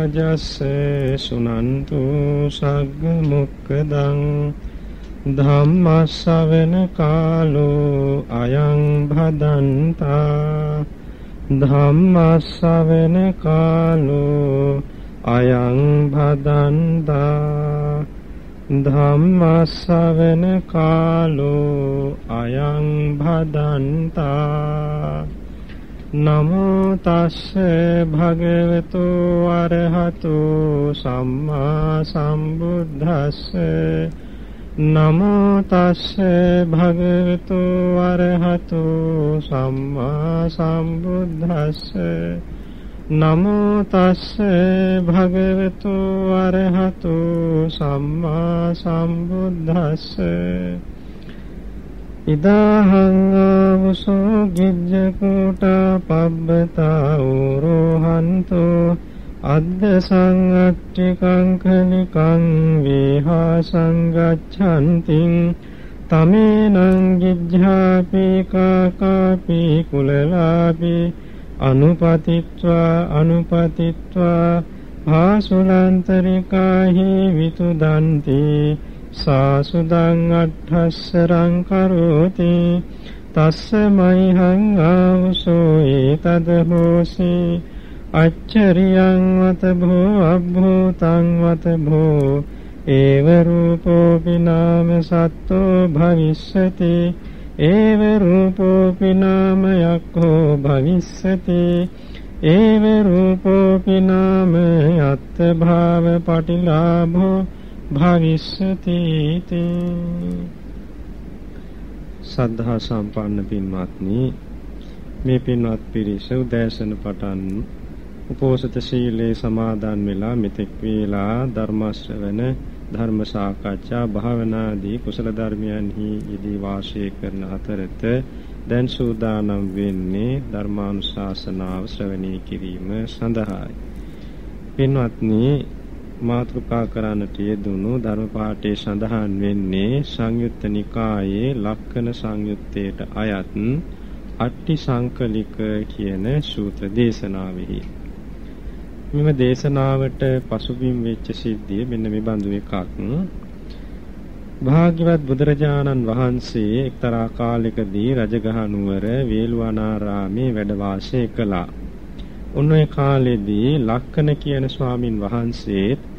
රාජස්ස සුනන්තු සග්ග මොක්කදං ධම්මස්සවෙන කාලෝ අයං භදන්තා ධම්මස්සවෙන කාලෝ අයං භදන්තා ධම්මස්සවෙන කාලෝ අයං භදන්තා නමෝ තස්ස භගවතු අරහතු සම්මා සම්බුද්දස්ස. නමෝ තස්ස භගවතු අරහතු සම්මා සම්බුද්දස්ස. නමෝ තස්ස භගවතු අරහතු සම්මා සම්බුද්දස්ස. ඉදාහං ආවසෝ ගිජ්ජ කොට පබ්බතා උරෝහන්තෝ අද්ද සංගච්ඡිකං කනිකං වේහා සංගච්ඡන්තිං තමේනං ගිජ්ජාපි කාකාපි කුලලාපි අනුපතිත්වා අනුපතිත්වා භාසුලන්තරිකාහි විතුදන්ති සාසුදං අට්ඨස්සරං කරෝති තස්ස මයිහං ආවසෝ ඒතද හෝසී අච්චරියං වත භෝ අබ්භූතං වත භෝ ඒව රූපෝපි නාම සත්තෝ භවිස්සති ඒව රූපෝපි නාම යක්ඛෝ භවිස්සති ඒව රූපෝපි නාම යත් භාව පටිලාභෝ භවිස්සති සද්ධා සම්පන්න පින්වත්නි මේ පින්වත් පිරිස උදෑසන පටන් උපෝසත සීලේ සමාදන් වෙලා මෙතෙක් වේලා ධර්ම ශ්‍රවණ ධර්ම සාකච්ඡා භාවනාදී කුසල ධර්මයන්හි යෙදී වාසය කරන අතරත දැන් සූදානම් වෙන්නේ ධර්මානුශාසනාව ශ්‍රවණය කිරීම සඳහායි. පින්වත්නි මාතෘකා කරන්නට යෙදුණු ධර්ම පාඨයේ සඳහන් වෙන්නේ සංයුත්ත නිකායේ ලක්කන සංයුත්තේට අයත් අට්ටි සංකලික කියන සූත්‍ර දේශනාවෙහි මෙම දේශනාවට පසුබිම් වෙච්ච සිද්ධිය මෙන්න මේ බඳු එකක්. භාග්‍යවත් බුදුරජාණන් වහන්සේ එක්තරා කාලයකදී රජගහ නුවර වේළුවනාරාමේ වැඩ වාසය කළා. උන්වේ කාලෙදී ලක්කන කියන ස්වාමින් වහන්සේත්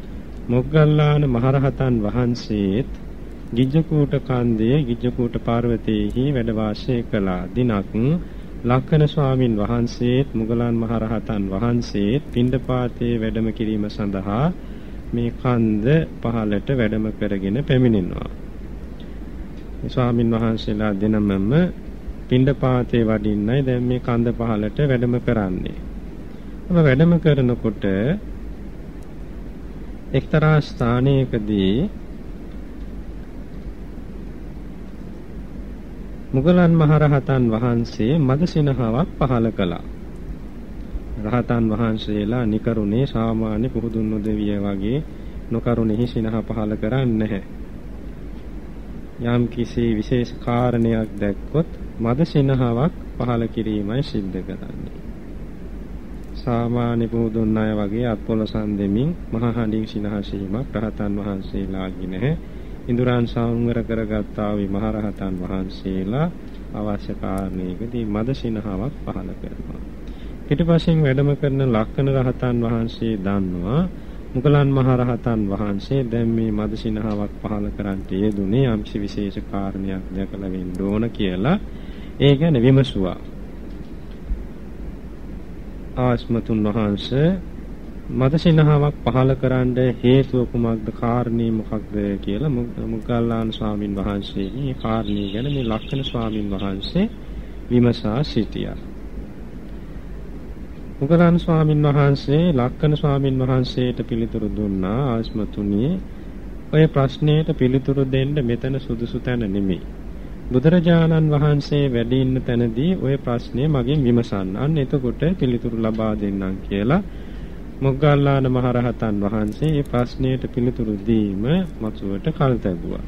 මොග්ගල්ලාන මහරහතන් වහන්සේත් ගිජ්ජකූට කන්දේ ගිජ්ජකූට පර්වතයේහි වැඩ වාසය කළා. දිනක් ලක්කන ස්වාමින් වහන්සේත් මුගලන් මහරහතන් වහන්සේත් පින්ඩපාතේ වැඩම කිරීම සඳහා මේ කන්ද පහලට වැඩම කරගෙන පැමිණෙනවා. ස්වාමින් වහන්සේලා දෙනමම පින්ඩපාතේ වඩින්නයි දැන් මේ කන්ද පහලට වැඩම කරන්නේ. ඔබ වැඩම කරනකොට එක්තරා ස්ථානයකදී මුගලන් මහරහතන් වහන්සේ මදසිනහාවක් පහල කළා. රහතන් වහන්සේලා නිකරුණේ සාමාන්‍ය පුහුදුන් නොදෙවිය වගේ නොකරුණෙහි සිනහ පහල කරන්නේ නැහැ. යම් කිසි විශේෂ කාරණයක් දැක්කොත් මදසිනහාවක් පහල කිරීමයි සිද්ධ කරන්නේ. සාමාන්‍ය පුහුදුන් අය වගේ අත්පොලසන් දෙමින් මහා හඬින් සිනහසීමක් රහතන් වහන්සේලාගේ නැහැ. ඉඳුරන් සංවර කරගත්තා වූ මහරහතන් වහන්සේලා අවශ්‍ය කාරණයකදී මදසිනහාවක් පහල කරනවා. පිටිපස්සෙන් වැඩම කරන ලක්කන රහතන් වහන්සේ දන්නවා මුගලන් මහරහතන් වහන්සේ දැන් මේ මදසිනහාවක් පහල කරන්නට යෙදුනේ යම්සි විශේෂ කාරණයක් දැකලා වෙන්න ඕන කියලා ඒ ගැන විමසුවා. ආස්මතුන් වහන්සේ මදසිනහාවක් පහල කරන්න හේතුව කුමක්ද කාරණේ මොකක්ද කියලා මුගල්ලාන ස්වාමින් වහන්සේ මේ කාරණේ ගැන මේ ලක්ෂණ ස්වාමින් වහන්සේ විමසා සිටියා. මුගලන් ස්වාමින් වහන්සේ ලක්කන ස්වාමින් වහන්සේට පිළිතුරු දුන්නා ආස්මතුනි ඔය ප්‍රශ්නයට පිළිතුරු දෙන්න මෙතන සුදුසු තැන නෙමෙයි. බුදුරජාණන් වහන්සේ වැඩ ඉන්න තැනදී ওই ප්‍රශ්නේ මගෙන් විමසන්න. අන්න එතකොට පිළිතුරු ලබා දෙන්නම් කියලා මොග්ගල්ලාන මහරහතන් වහන්සේ මේ ප්‍රශ්නයට පිළිතුරු දීම මතුවට කල් තැබුවා.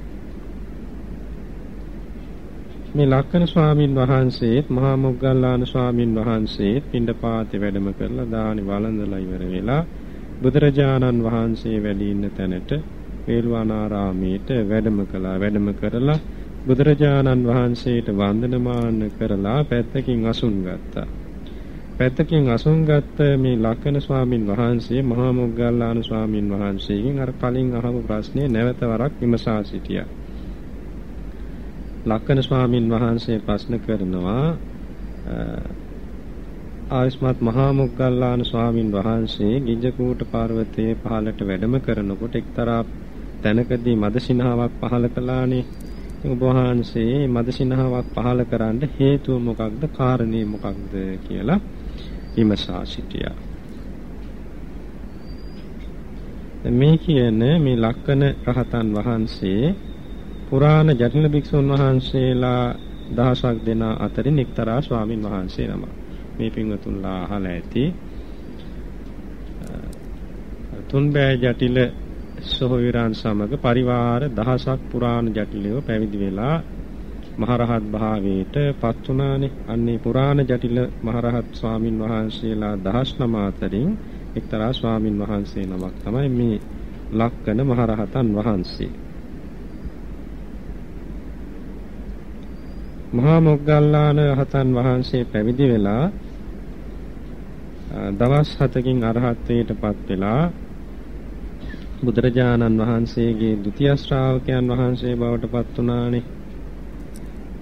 මේ ලක්කන ස්වාමින් වහන්සේත් මහා මොග්ගල්ලාන ස්වාමින් වහන්සේත් පින්ඩපාතේ වැඩම කරලා දානි වළඳලා ඉවර වෙලා බුදුරජාණන් වහන්සේ වැඩ ඉන්න තැනට වේළුවනාරාමයට වැඩම කළා. වැඩම කරලා බුදුරජාණන් වහන්සේට වන්දනමාන කරලා පැත්තකින් අසුන් ගත්තා. පැත්තකින් අසුන් ගත්ත මේ ලක්කන ස්වාමින් වහන්සේ මහා මොග්ගල්ලාන ස්වාමින් වහන්සේගෙන් අර කලින් අහපු ප්‍රශ්නේ නැවත වරක් විමසා සිටියා. ලක්කන ස්වාමින් වහන්සේ ප්‍රශ්න කරනවා ආයස්මත් මහා මොග්ගල්ලාන ස්වාමින් වහන්සේ ගිජ්ජකූට පර්වතයේ පහළට වැඩම කරනකොට එක්තරා තැනකදී මදසිනහාවක් පහළ කළානේ. ඔබ වහන්සේ මදසිනහාවක් පහළ කරන්න හේතුව මොකක්ද? කාරණේ මොකක්ද කියලා විමසා සිටියා. මේ කියන මේ ලක්කන රහතන් වහන්සේ පුරාණ ජටිල භික්ෂුන් වහන්සේලා දහසක් දෙනා අතරින් එක්තරා ස්වාමින් වහන්සේ නම. මේ පින්වතුන්ලා අහලා ඇති. තුන්බෑ ජටිල සොහොයුරන් සමග පරිවාර දහසක් පුරාණ ජටිලයෝ පැවිදි වෙලා මහරහත් භාවයට පත් වුණානේ. අන්නේ පුරාණ ජටිල මහරහත් ස්වාමින් වහන්සේලා දහස් නම අතරින් එක්තරා ස්වාමින් වහන්සේ නමක් තමයි මේ ලක්කන මහරහතන් වහන්සේ. මහා මොග්ගල්ලාන රහතන් වහන්සේ පැවිදි වෙලා දවස් 7කින් අරහත්ත්වයට පත් වෙලා බුදුරජාණන් වහන්සේගේ ဒုတိ ය ශ්‍රාවකයන් වහන්සේ බවට පත් වුණානේ.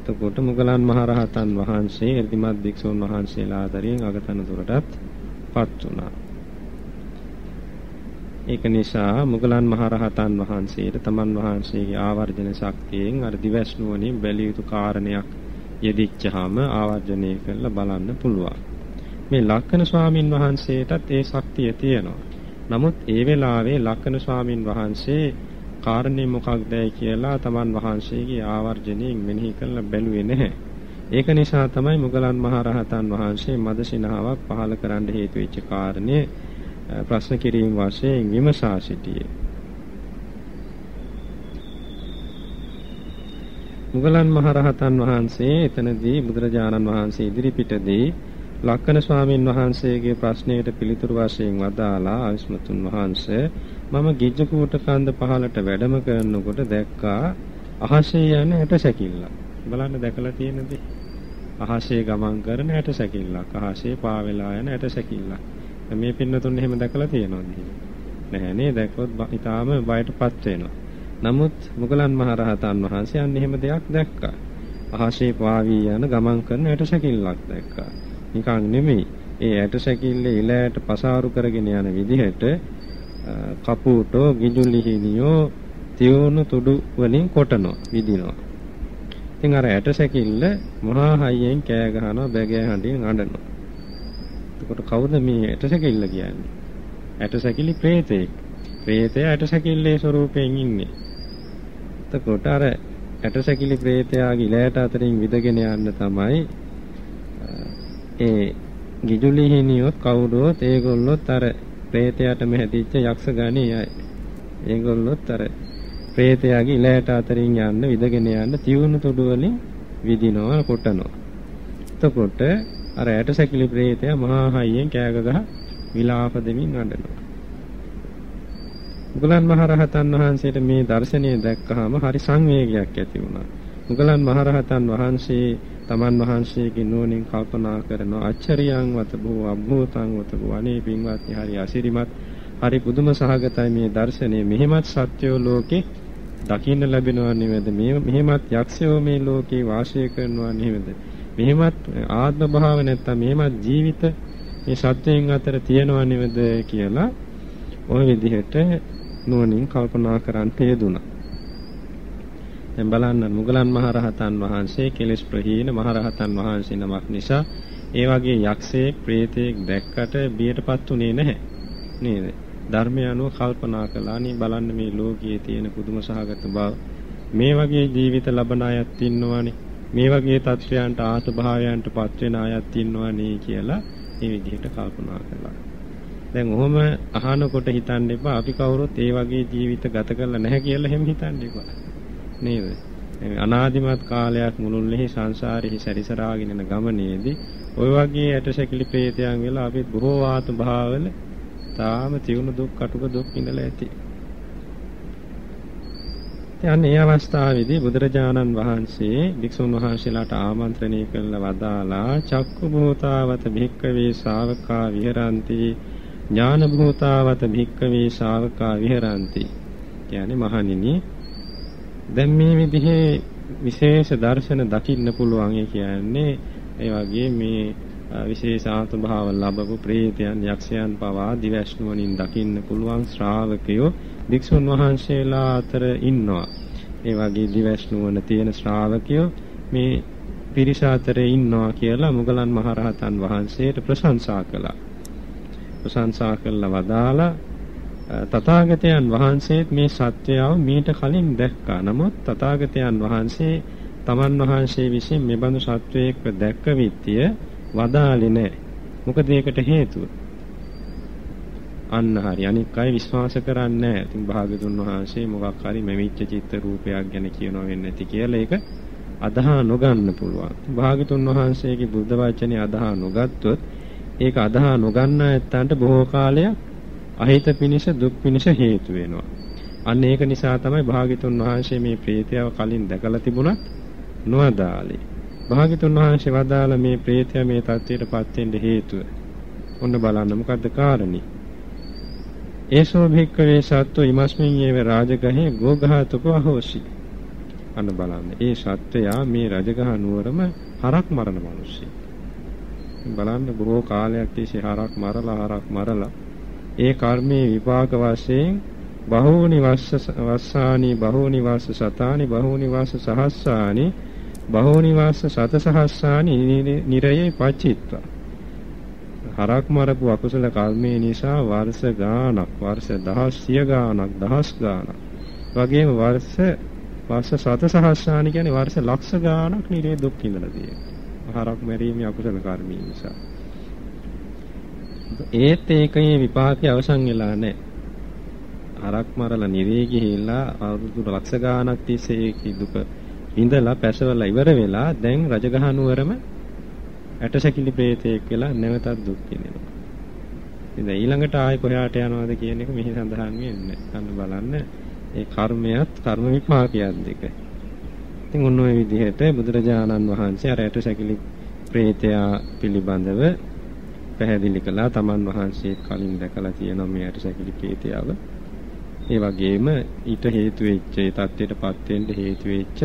එතකොට මුගලන් මහරහතන් වහන්සේ එර්තිමත් භික්ෂුන් වහන්සේලා අතරින් අගතනතුරටත් පත් වුණා. ඒක නිසා මුගලන් මහරහතන් වහන්සේට තමන් වහන්සේගේ ආවර්ජන ශක්තියෙන් අර දිවස් නුවණින් බැලිය යුතු කාරණයක් යෙදිච්චාම ආවර්ජනය කරලා බලන්න පුළුවන්. මේ ලක්කන ස්වාමින් වහන්සේටත් ඒ ශක්තිය තියෙනවා. නමුත් ඒ වෙලාවේ ලක්කන ස්වාමින් වහන්සේ කාරණේ මොකක්දයි කියලා තමන් වහන්සේගේ ආවර්ජණයෙන් මෙනෙහි කරලා බැලුවේ නැහැ. ඒක නිසා තමයි මුගලන් මහරහතන් වහන්සේ මදසිනාවක් පහල කරන්න හේතු වෙච්ච කාරණේ ප්‍රශ්න කිරීම වශයෙන් විමසා සිටියේ. මුගලන් මහරහතන් වහන්සේ එතනදී බුදුරජාණන් වහන්සේ ඉදිරිපිටදී ලක්කන ස්වාමින් වහන්සේගේ ප්‍රශ්නයට පිළිතුරු වශයෙන් වදාලා ආයස්මතුන් වහන්සේ මම ගිජ්ජකූට කන්ද පහලට වැඩම කරනකොට දැක්කා අහසේ යන ඇට සැකිල්ල. බලන්න දැකලා තියෙනද? අහසේ ගමන් කරන ඇට සැකිල්ලක්. අහසේ පාවෙලා යන ඇට සැකිල්ලක්. මේ පින්නතුන් එහෙම දැකලා තියෙනවද? නැහැ නේ දැක්කොත් ඊටාම බයටපත් වෙනවා. නමුත් මුගලන් මහරහතන් වහන්සේ අන්න එහෙම දෙයක් දැක්කා. අහසේ පාවී යන ගමන් කරන ඇට සැකිල්ලක් දැක්කා. නිකන් නෙමෙයි. ඒ ඇට සැකිල්ලේ ඉලෑට පසාරු කරගෙන යන විදිහට කපුටෝ ගිජුලිහිනියෝ තියුණු තුඩු වලින් කොටනවා විදිනවා. ඉතින් අර ඇට සැකිල්ල මහා හයියෙන් කෑ ගහනවා බැගෑ හඬින් අඬනවා. එතකොට කවුද මේ ඇට සැකිල්ල කියන්නේ? ඇට සැකිලි ප්‍රේතෙක්. ප්‍රේතය ඇට සැකිල්ලේ ස්වරූපයෙන් ඉන්නේ. එතකොට අර ඇට සැකිලි ප්‍රේතයාගේ ඉලෑට අතරින් විදගෙන යන්න තමයි ඒ ගිජුලිහිනියොත් කවුරුවත් ඒගොල්ලොත් අර ප්‍රේතයාට මෙහැදිච්ච යක්ෂ ගණයයි. ඒගොල්ලොත් අර ප්‍රේතයාගේ ඉලයට අතරින් යන්න විදගෙන යන්න තියුණු තුඩු වලින් විදිනවා කොටනවා. එතකොට අර ඇට සැකිලි ප්‍රේතයා මහා හයියෙන් කෑග ගහ විලාප දෙමින් අඬනවා. මුගලන් මහරහතන් වහන්සේට මේ දර්ශනය දැක්කහම හරි සංවේගයක් ඇති වුණා. මුගලන් මහරහතන් වහන්සේ තමන් වහන්සේගේ නුවණින් කල්පනා කරන අච්චරියං වත බෝ අභූතං වත බෝ අනේ පින්වත්නි හරි අසිරිමත් හරි පුදුම සහගතයි මේ දර්ශනය. මෙහෙමත් සත්‍යෝ ලෝකේ දකින්න ලැබෙනවා නෙවෙද මේ මෙහෙමත් යක්ෂයෝ මේ ලෝකේ වාසය කරනවා නෙවෙද මෙහෙමත් ආත්ම භාව නැත්තම් මෙහෙමත් ජීවිත මේ සත්‍යයන් අතර තියෙනවා නෙවෙද කියලා ওই විදිහට නුවණින් කල්පනා කරන් තේදුණා දැන් බලන්න මුගලන් මහරහතන් වහන්සේ කෙලෙස් ප්‍රහීන මහරහතන් වහන්සේ නමක් නිසා ඒ වගේ යක්ෂයෙක් ප්‍රේතයෙක් දැක්කට බියටපත් උනේ නැහැ. නේද? ධර්මය අනුව කල්පනා කළා නේ බලන්න මේ ලෝකයේ තියෙන පුදුම සහගත බව. මේ වගේ ජීවිත ලබන අයත් ඉන්නවනේ මේ වගේ තත්ත්වයන්ට ආත භාවයන්ට පත් වෙන අයත් ඉන්නවනේ කියලා මේ විදිහට කල්පනා කළා. දැන් ඔහොම අහනකොට හිතන්න එපා. අපි කවුරුත් ඒ වගේ ජීවිත ගත කරලා නැහැ කියලා එහෙම හිතන්න එපා. නේද? අනාදිමත් කාලයක් මුළුල්ලේ සංසාරෙහි සැරිසරාගෙන යන ගමනේදී ඔය වගේ ඇටසැකිලි ප්‍රේතයන් වෙලා අපි බොහෝ ආතු භාවවල තාම තියුණු දුක් කටුක දුක් ඉඳලා ඇති. දැන් මේ අවස්ථාවේදී බුදුරජාණන් වහන්සේ වික්ෂුන් වහන්සේලාට ආමන්ත්‍රණය කළ වදාලා චක්කු භූතාවත භික්කවේ ශාවකා විහරಂತಿ ඥාන භූතාවත භික්කවේ ශාවකා විහරಂತಿ. කියන්නේ මහණෙනි දැන් මේ විදිහේ විශේෂ දර්ශන දකින්න පුළුවන් කියන්නේ ඒ වගේ මේ විශේෂ ආත්ම භාව ලැබපු ප්‍රේතයන් යක්ෂයන් පවා දිවැෂ්ණුවණින් දකින්න පුළුවන් ශ්‍රාවකයෝ භික්ෂුන් වහන්සේලා අතර ඉන්නවා. ඒ වගේ දිවැෂ්ණුවන තියෙන ශ්‍රාවකයෝ මේ පිරිස අතරේ ඉන්නවා කියලා මුගලන් මහරහතන් වහන්සේට ප්‍රශංසා කළා. ප්‍රශංසා කළා වදාලා තථාගතයන් වහන්සේත් මේ සත්‍යයව මීට කලින් දැක්කා. නමුත් තථාගතයන් වහන්සේ තමන් වහන්සේ විසින් මෙබඳු සත්වයක දැක්ක විත්‍ය වදාලේ නැහැ. මොකද ඒකට හේතුව? අන්න හරි. අනික් අය විශ්වාස කරන්නේ නැහැ. ඉතින් භාගතුන් වහන්සේ මොකක් හරි මෙමිච්ච චිත්ත රූපයක් ගැන කියනවා වෙන්නේ නැති කියලා ඒක අදහා නොගන්න පුළුවන්. භාගතුන් වහන්සේගේ බුද්ධ වචනේ අදහා නොගත්තොත් ඒක අදහා නොගන්න ඇත්තන්ට බොහෝ කාලයක් අහිත පිනිස දුක් පිනිස හේතු වෙනවා. අන්න ඒක නිසා තමයි භාගතුන් වහන්සේ මේ ප්‍රේතයව කලින් දැකලා තිබුණත් නොඅදාලේ. භාගතුන් වහන්සේ වදාළ මේ ප්‍රේතය මේ தත්ත්වයටපත් වෙන්න හේතුව. ඔන්න බලන්න මොකද්ද කාරණේ? ඒසෝ භික්කවේ සත්ව ඉමස්මින් යේව රාජගහේ ගෝඝාතකෝ අහෝසි. අන්න බලන්න. ඒ සත්වයා මේ රජගහ නුවරම හරක් මරන මිනිස්සෙක්. බලන්න බොහෝ කාලයක් තිස්සේ හරක් මරලා හරක් මරලා ඒ කර්මයේ විපාක වශයෙන් බහූනි වස්ස වස්සානි බහූනි වස්ස සතානි බහූනි වස්ස සහස්සානි බහූනි වස්ස සතසහස්සානි නිරයේ පච්චිත්වා. හරක් මරපු අකුසල කර්මයේ නිසා වර්ෂ ගාණක් වර්ෂ දහස් සිය ගාණක් දහස් ගාණක්. වගේම වර්ෂ වර්ෂ සතසහස්සානි කියන්නේ වර්ෂ ලක්ෂ ගාණක් නිරේ දුක් විඳලා තියෙනවා. හරක් මරීමේ අකුසල කර්මී නිසා. ඒත් ඒකේ විපාකي අවසන් වෙලා නැහැ හරක් මරලා නිරේ ගිහිල්ලා අවුරුදු ලක්ෂ ගාණක් තිස්සේ ඒකේ දුක ඉඳලා පැසවලා ඉවර වෙලා දැන් රජගහ නුවරම ඇටසැකිලි ප්‍රේතයෙක් වෙලා නැවතත් දුක් විඳිනවා. ඉතින් ඊළඟට ආයෙ කොහාට යනවද කියන එක මෙහි සඳහන් වෙන්නේ. අන්න බලන්න ඒ කර්මයක් කර්ම විපාකයක් දෙක. ඉතින් ඔන්න ඔය විදිහට බුදුරජාණන් වහන්සේ අර ඇටසැකිලි ප්‍රේතයා පිළිබඳව පැහැදිලි කළා. තමන් වහන්සේ කලින් දැකලා තියෙනවා මේ ඇටසැකිලි ප්‍රේතයව. ඒ වගේම ඊට හේතු වෙච්ච ඒ தත්ත්වයටපත් වෙන්න හේතු වෙච්ච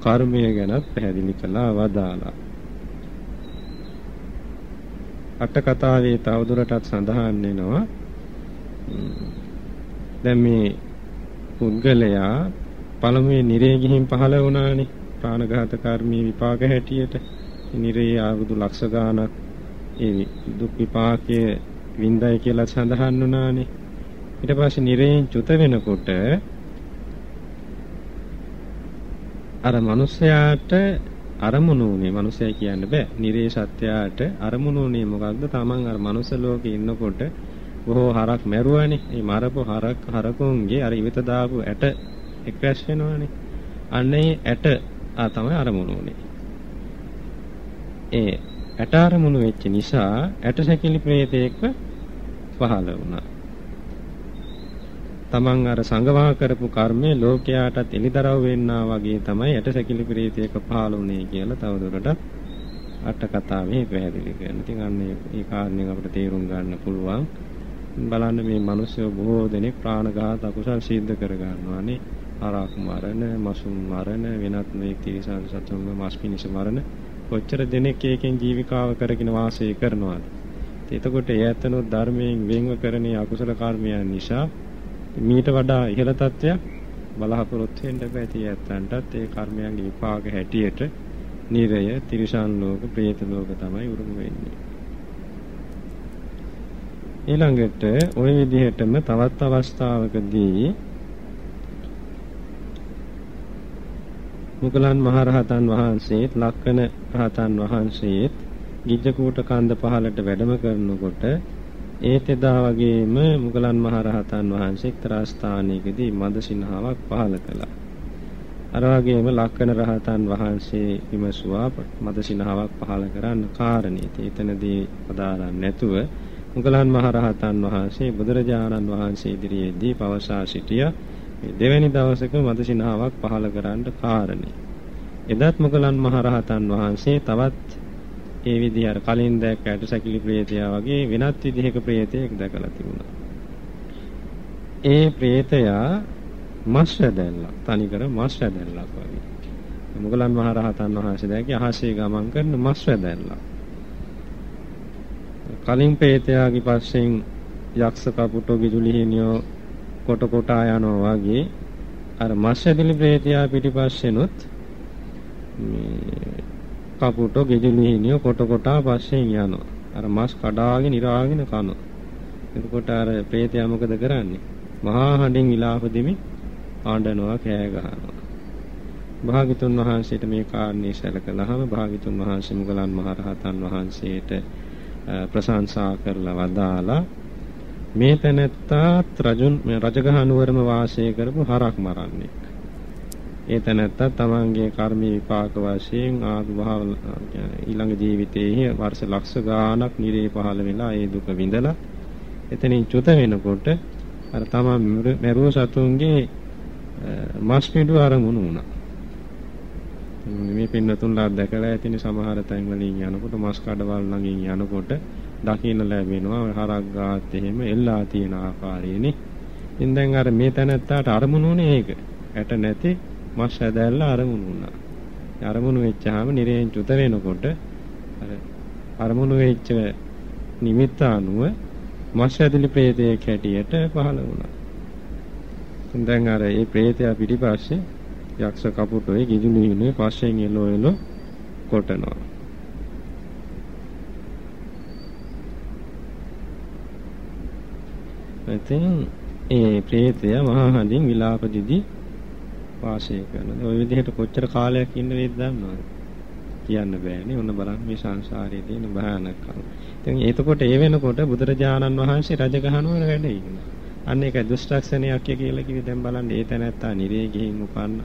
කර්මය ගැනත් පැහැදිලි කළා වදාලා. අට කතාවේ තවදුරටත් සඳහන් වෙනවා දැන් මේ පුද්ගලයා පළමුවේ නිරේ ගිහින් පහළ වුණානේ ප්‍රාණඝාත කර්මී විපාක හැටියට නිරේ ආවුදු ලක්ෂ ගාණක් ඒ දුක් විපාකයේ වින්දයි කියලා සඳහන් වුණානේ ඊට පස්සේ නිරේන් චුත වෙනකොට අර මිනිස්යාට අරමුණු උනේ මිනිසයි කියන්න බෑ. නිරේ සත්‍යයට අරමුණු උනේ මොකක්ද? Taman අර මනුස්ස ලෝකේ ඉන්නකොට බොහෝ හරක් මැරුවානේ. මේ මරපු හරක් හරකුන්ගේ අර ඉවත දාපු ඇට එක්රැස් වෙනවානේ. අන්නේ ඇට ආ තමයි අරමුණු උනේ. ඒ ඇට අරමුණු වෙච්ච නිසා ඇට සැකිලි ප්‍රේතයෙක්ව පහළ වුණා. තමන් අර සංගවා කරපු කර්මය ලෝකයාටත් එලිදරව් වෙන්නා වගේ තමයි ඇටසැකිලි ප්‍රීතියක පහළුනේ කියලා තවදුරටත් අට කතාවේ පැහැදිලි කරනවා. ඉතින් අන්න ඒ කාරණේ අපිට තේරුම් ගන්න පුළුවන්. බලන්න මේ මිනිස්සු බොහෝ දෙනෙක් ප්‍රාණඝාත අකුසල් සිද්ධ කර ගන්නවානේ. හරක් මරණ, මසුන් මරණ, වෙනත් මේ තිරිසන් සතුන්ව මස් පිනිස මරණ කොච්චර දෙනෙක් ඒකෙන් ජීවිකාව කරගෙන වාසය කරනවාද? එතකොට ඒ ඇතනොත් ධර්මයෙන් වෙන්ව කරණේ අකුසල කර්මයන් නිසා මීට වඩා ඉහළ තත්ත්වයක් බලාපොරොත්තු වෙන්න බෑ tie ඇත්තන්ටත් ඒ කර්මයන්ගේ විපාක හැටියට නිරය, තිරිසන් ලෝක, പ്രേත ලෝක තමයි උරුම වෙන්නේ. ඊළඟට ওই විදිහටම තවත් අවස්ථාවකදී මුගලන් මහරහතන් වහන්සේත් ලක්කන රහතන් වහන්සේත් ගිජ්ජකූට කන්ද පහලට වැඩම කරනකොට ඒත් එදා වගේම මුගලන් මහරහතන් වහන්සේ එක්තරා ස්ථානයකදී මද සිනහාවක් පහළ කළා. අර වගේම ලක්කන රහතන් වහන්සේ විමසුවා මද සිනහාවක් පහළ කරන්න කාරණේ. එතනදී පදාරන්නේ නැතුව මුගලන් මහරහතන් වහන්සේ බුදුරජාණන් වහන්සේ ඉදිරියේදී පවසා සිටියා මේ දෙවැනි දවසක මදසිනාවක් පහළ කරන්න කාරණේ. එදත් මුගලන් මහරහතන් වහන්සේ තවත් ඒ විදිහ අර කලින් දැක්ක ඇටසැකිලි ප්‍රේතයා වගේ වෙනත් විදිහක ප්‍රේතයෙක් දැකලා තිබුණා. ඒ ප්‍රේතයා මස් රැදැල්ලක් තනිකර මස් රැදැල්ලක් වගේ. මුගලන් මහරහතන් වහන්සේ දැක්කේ අහසේ ගමන් කරන මස් රැදැල්ලක්. කලින් ප්‍රේතයාගේ පස්සෙන් යක්ෂ කපුටෝ විදුලි හිමියෝ කොට කොටා යනවා වගේ අර මස් ඇදිලි ප්‍රේතයා පිටිපස්සෙනුත් මේ කපුටෝ ගෙජුලි හිනියෝ කොට කොටා පස්සෙන් යනවා. අර මස් කඩාගෙන ඉරාගෙන කනවා. එතකොට අර ප්‍රේතයා මොකද කරන්නේ? මහා හඬින් විලාප දෙමින් ආඬනවා කෑ ගහනවා. භාග්‍යතුන් වහන්සේට මේ කාරණේ සැලකලාම භාග්‍යතුන් වහන්සේ මුගලන් මහරහතන් වහන්සේට ප්‍රශංසා කරලා වදාලා මේ තැනැත්තාත් රජුන් රජගහ නුවරම වාසය කරපු හරක් මරන්නේ. ඒ තැනැත්තා තමන්ගේ කර්ම විපාක වශයෙන් ආදු භාව ඊළඟ ජීවිතයේ වර්ෂ ලක්ෂ ගාණක් නිරේ පහළ වෙලා ඒ දුක විඳලා එතනින් චුත වෙනකොට අර තමන් මරුව සතුන්ගේ මස් පිඬු අරමුණු වුණා. මේ පින්නතුන්ලා දැකලා ඇතිනේ සමහර තැන් වලින් යනකොට මස් කඩවල් ළඟින් යනකොට දකින්න ලැබෙනවා හරක් ගාත් එහෙම එල්ලා තියෙන ආකාරයනේ. ඉතින් දැන් අර මේ තැනත්තාට අරමුණුනේ ඒක. ඇට නැති මස් හැදැල්ල අරමුණු වුණා. අරමුණු වෙච්චාම නිරේන් චුත වෙනකොට අර අරමුණු වෙච්ච නිමිත්ත අනුව මස් ඇදලි ප්‍රේතයෙක් හැටියට පහළ වුණා. දැන් අර ඒ ප්‍රේතයා පිටිපස්සේ යක්ෂ කපුටෝයි ගිජුලිනුයි පස්සෙන් එළෝ එළෝ කොටනවා. ඉතින් ඒ ප්‍රේතය මහා හඳින් විලාප දිදී වාසය කරනවා. ওই විදිහට කොච්චර කාලයක් ඉන්න වේද දන්නවද? කියන්න බෑනේ. ඔන්න බලන්න මේ සංසාරයේ තියෙන භයානකකම. ඉතින් එතකොට ඒ වෙනකොට බුදුරජාණන් වහන්සේ රජගහනුවර වැඩ ඉන්නවා. අන්න ඒක දුෂ්ටක්ෂණයක් කියලා කිව්වේ දැන් බලන්න ඒ තැනැත්තා නිරේ ගිහින් උපන්න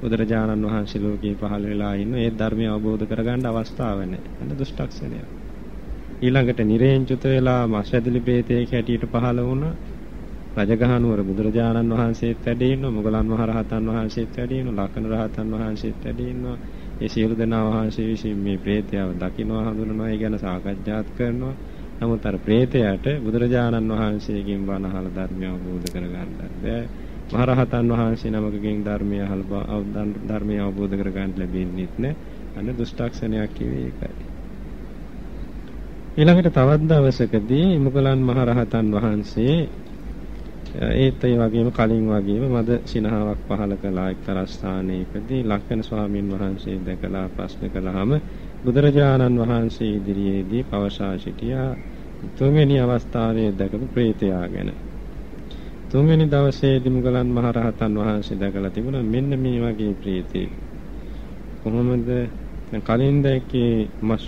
බුදුරජාණන් වහන්සේ ලෝකේ පහළ වෙලා ඉන්න ඒ ධර්මය අවබෝධ කරගන්න අවස්ථාව නැහැ. අන්න දුෂ්ටක්ෂණයක්. ඊළඟට නිරේන් චුත වෙලා මාසැදලි ප්‍රේතයෙක් හැටියට පහළ වුණා. රජගහනුවර බුදුරජාණන් වහන්සේත් වැඩ ඉන්නවා මොගලන් මහරහතන් වහන්සේත් වැඩ ඉන්නවා ලක්කන රහතන් වහන්සේත් වැඩ ඉන්නවා. ඒ සියලු දෙනා වහන්සේ විසින් මේ ප්‍රේතයව දකින්නවා හඳුනනවා ඒ ගැන සාකච්ඡාත් කරනවා. නමුත් අර ප්‍රේතයාට බුදුරජාණන් වහන්සේගෙන් බණ අහලා ධර්මය අවබෝධ කරගන්නත් බැහැ මහරහතන් වහන්සේ නමකගෙන් ධර්මය අහලා ධර්මය අවබෝධ කරගන්න ලැබෙන්නේ නැහැ අන්න දුෂ්ටක්ෂණයක් කිව්වේ ඒකයි. ඊළඟට තවත් දවසකදී මුගලන් මහරහතන් වහන්සේ ඒත් ඒ වගේම කලින් වගේම මද සිනහාවක් පහල කළා එක්තරා ස්ථානයකදී ලක්කන ස්වාමීන් වහන්සේ දැකලා ප්‍රශ්න කළාම බුදුරජාණන් වහන්සේ ඉදිරියේදී පවසා සිටියා තුන්වෙනි අවස්ථාවේ දැකපු ප්‍රේතයා ගැන. තුන්වෙනි දවසේදී මුගලන් මහරහතන් වහන්සේ දැකලා තිබුණා මෙන්න මේ වගේ ප්‍රේතෙක්. කොහොමද කලින් දැක්කේ මස්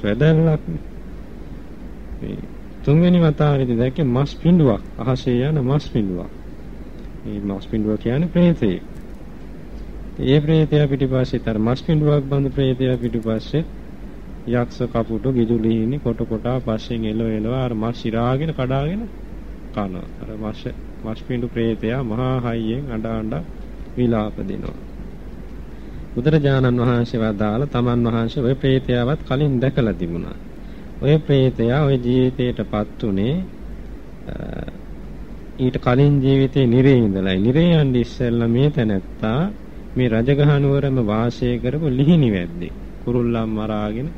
වැදල්ලක් තුන්වෙනි වතාවේදී දැක්කේ මස් පිඬුවක් අහසේ යන මස් පිඬුවක්. මේ මස් පිඬුව කියන්නේ ප්‍රේතයෙක්. ඒ ප්‍රේතයා පිටිපස්සේ තර මස් පිඬුවක් බඳ ප්‍රේතයා පිටිපස්සේ යක්ෂ කපුටු ගිජුලිහිනි කොට කොටා පස්සෙන් එළව එළව අර මස් ඉරාගෙන කඩාගෙන කනවා. අර මස් මස් පිඬු ප්‍රේතයා මහා හයියෙන් අඬ අඬ විලාප දෙනවා. බුදුරජාණන් වහන්සේ වදාළ තමන් වහන්සේ ওই ප්‍රේතයාවත් කලින් දැකලා තිබුණා. ඔය ප්‍රේතයා ওই ජීවිතයටපත් උනේ ඊට කලින් ජීවිතේ නිරේ ඉඳලා නිරේ යන්නේ ඉස්සෙල්ලා මේ තැනැත්තා මේ රජගහනුවරම වාසය කරපු ලිහිණි වැද්දේ කුරුල්ලන් මරාගෙන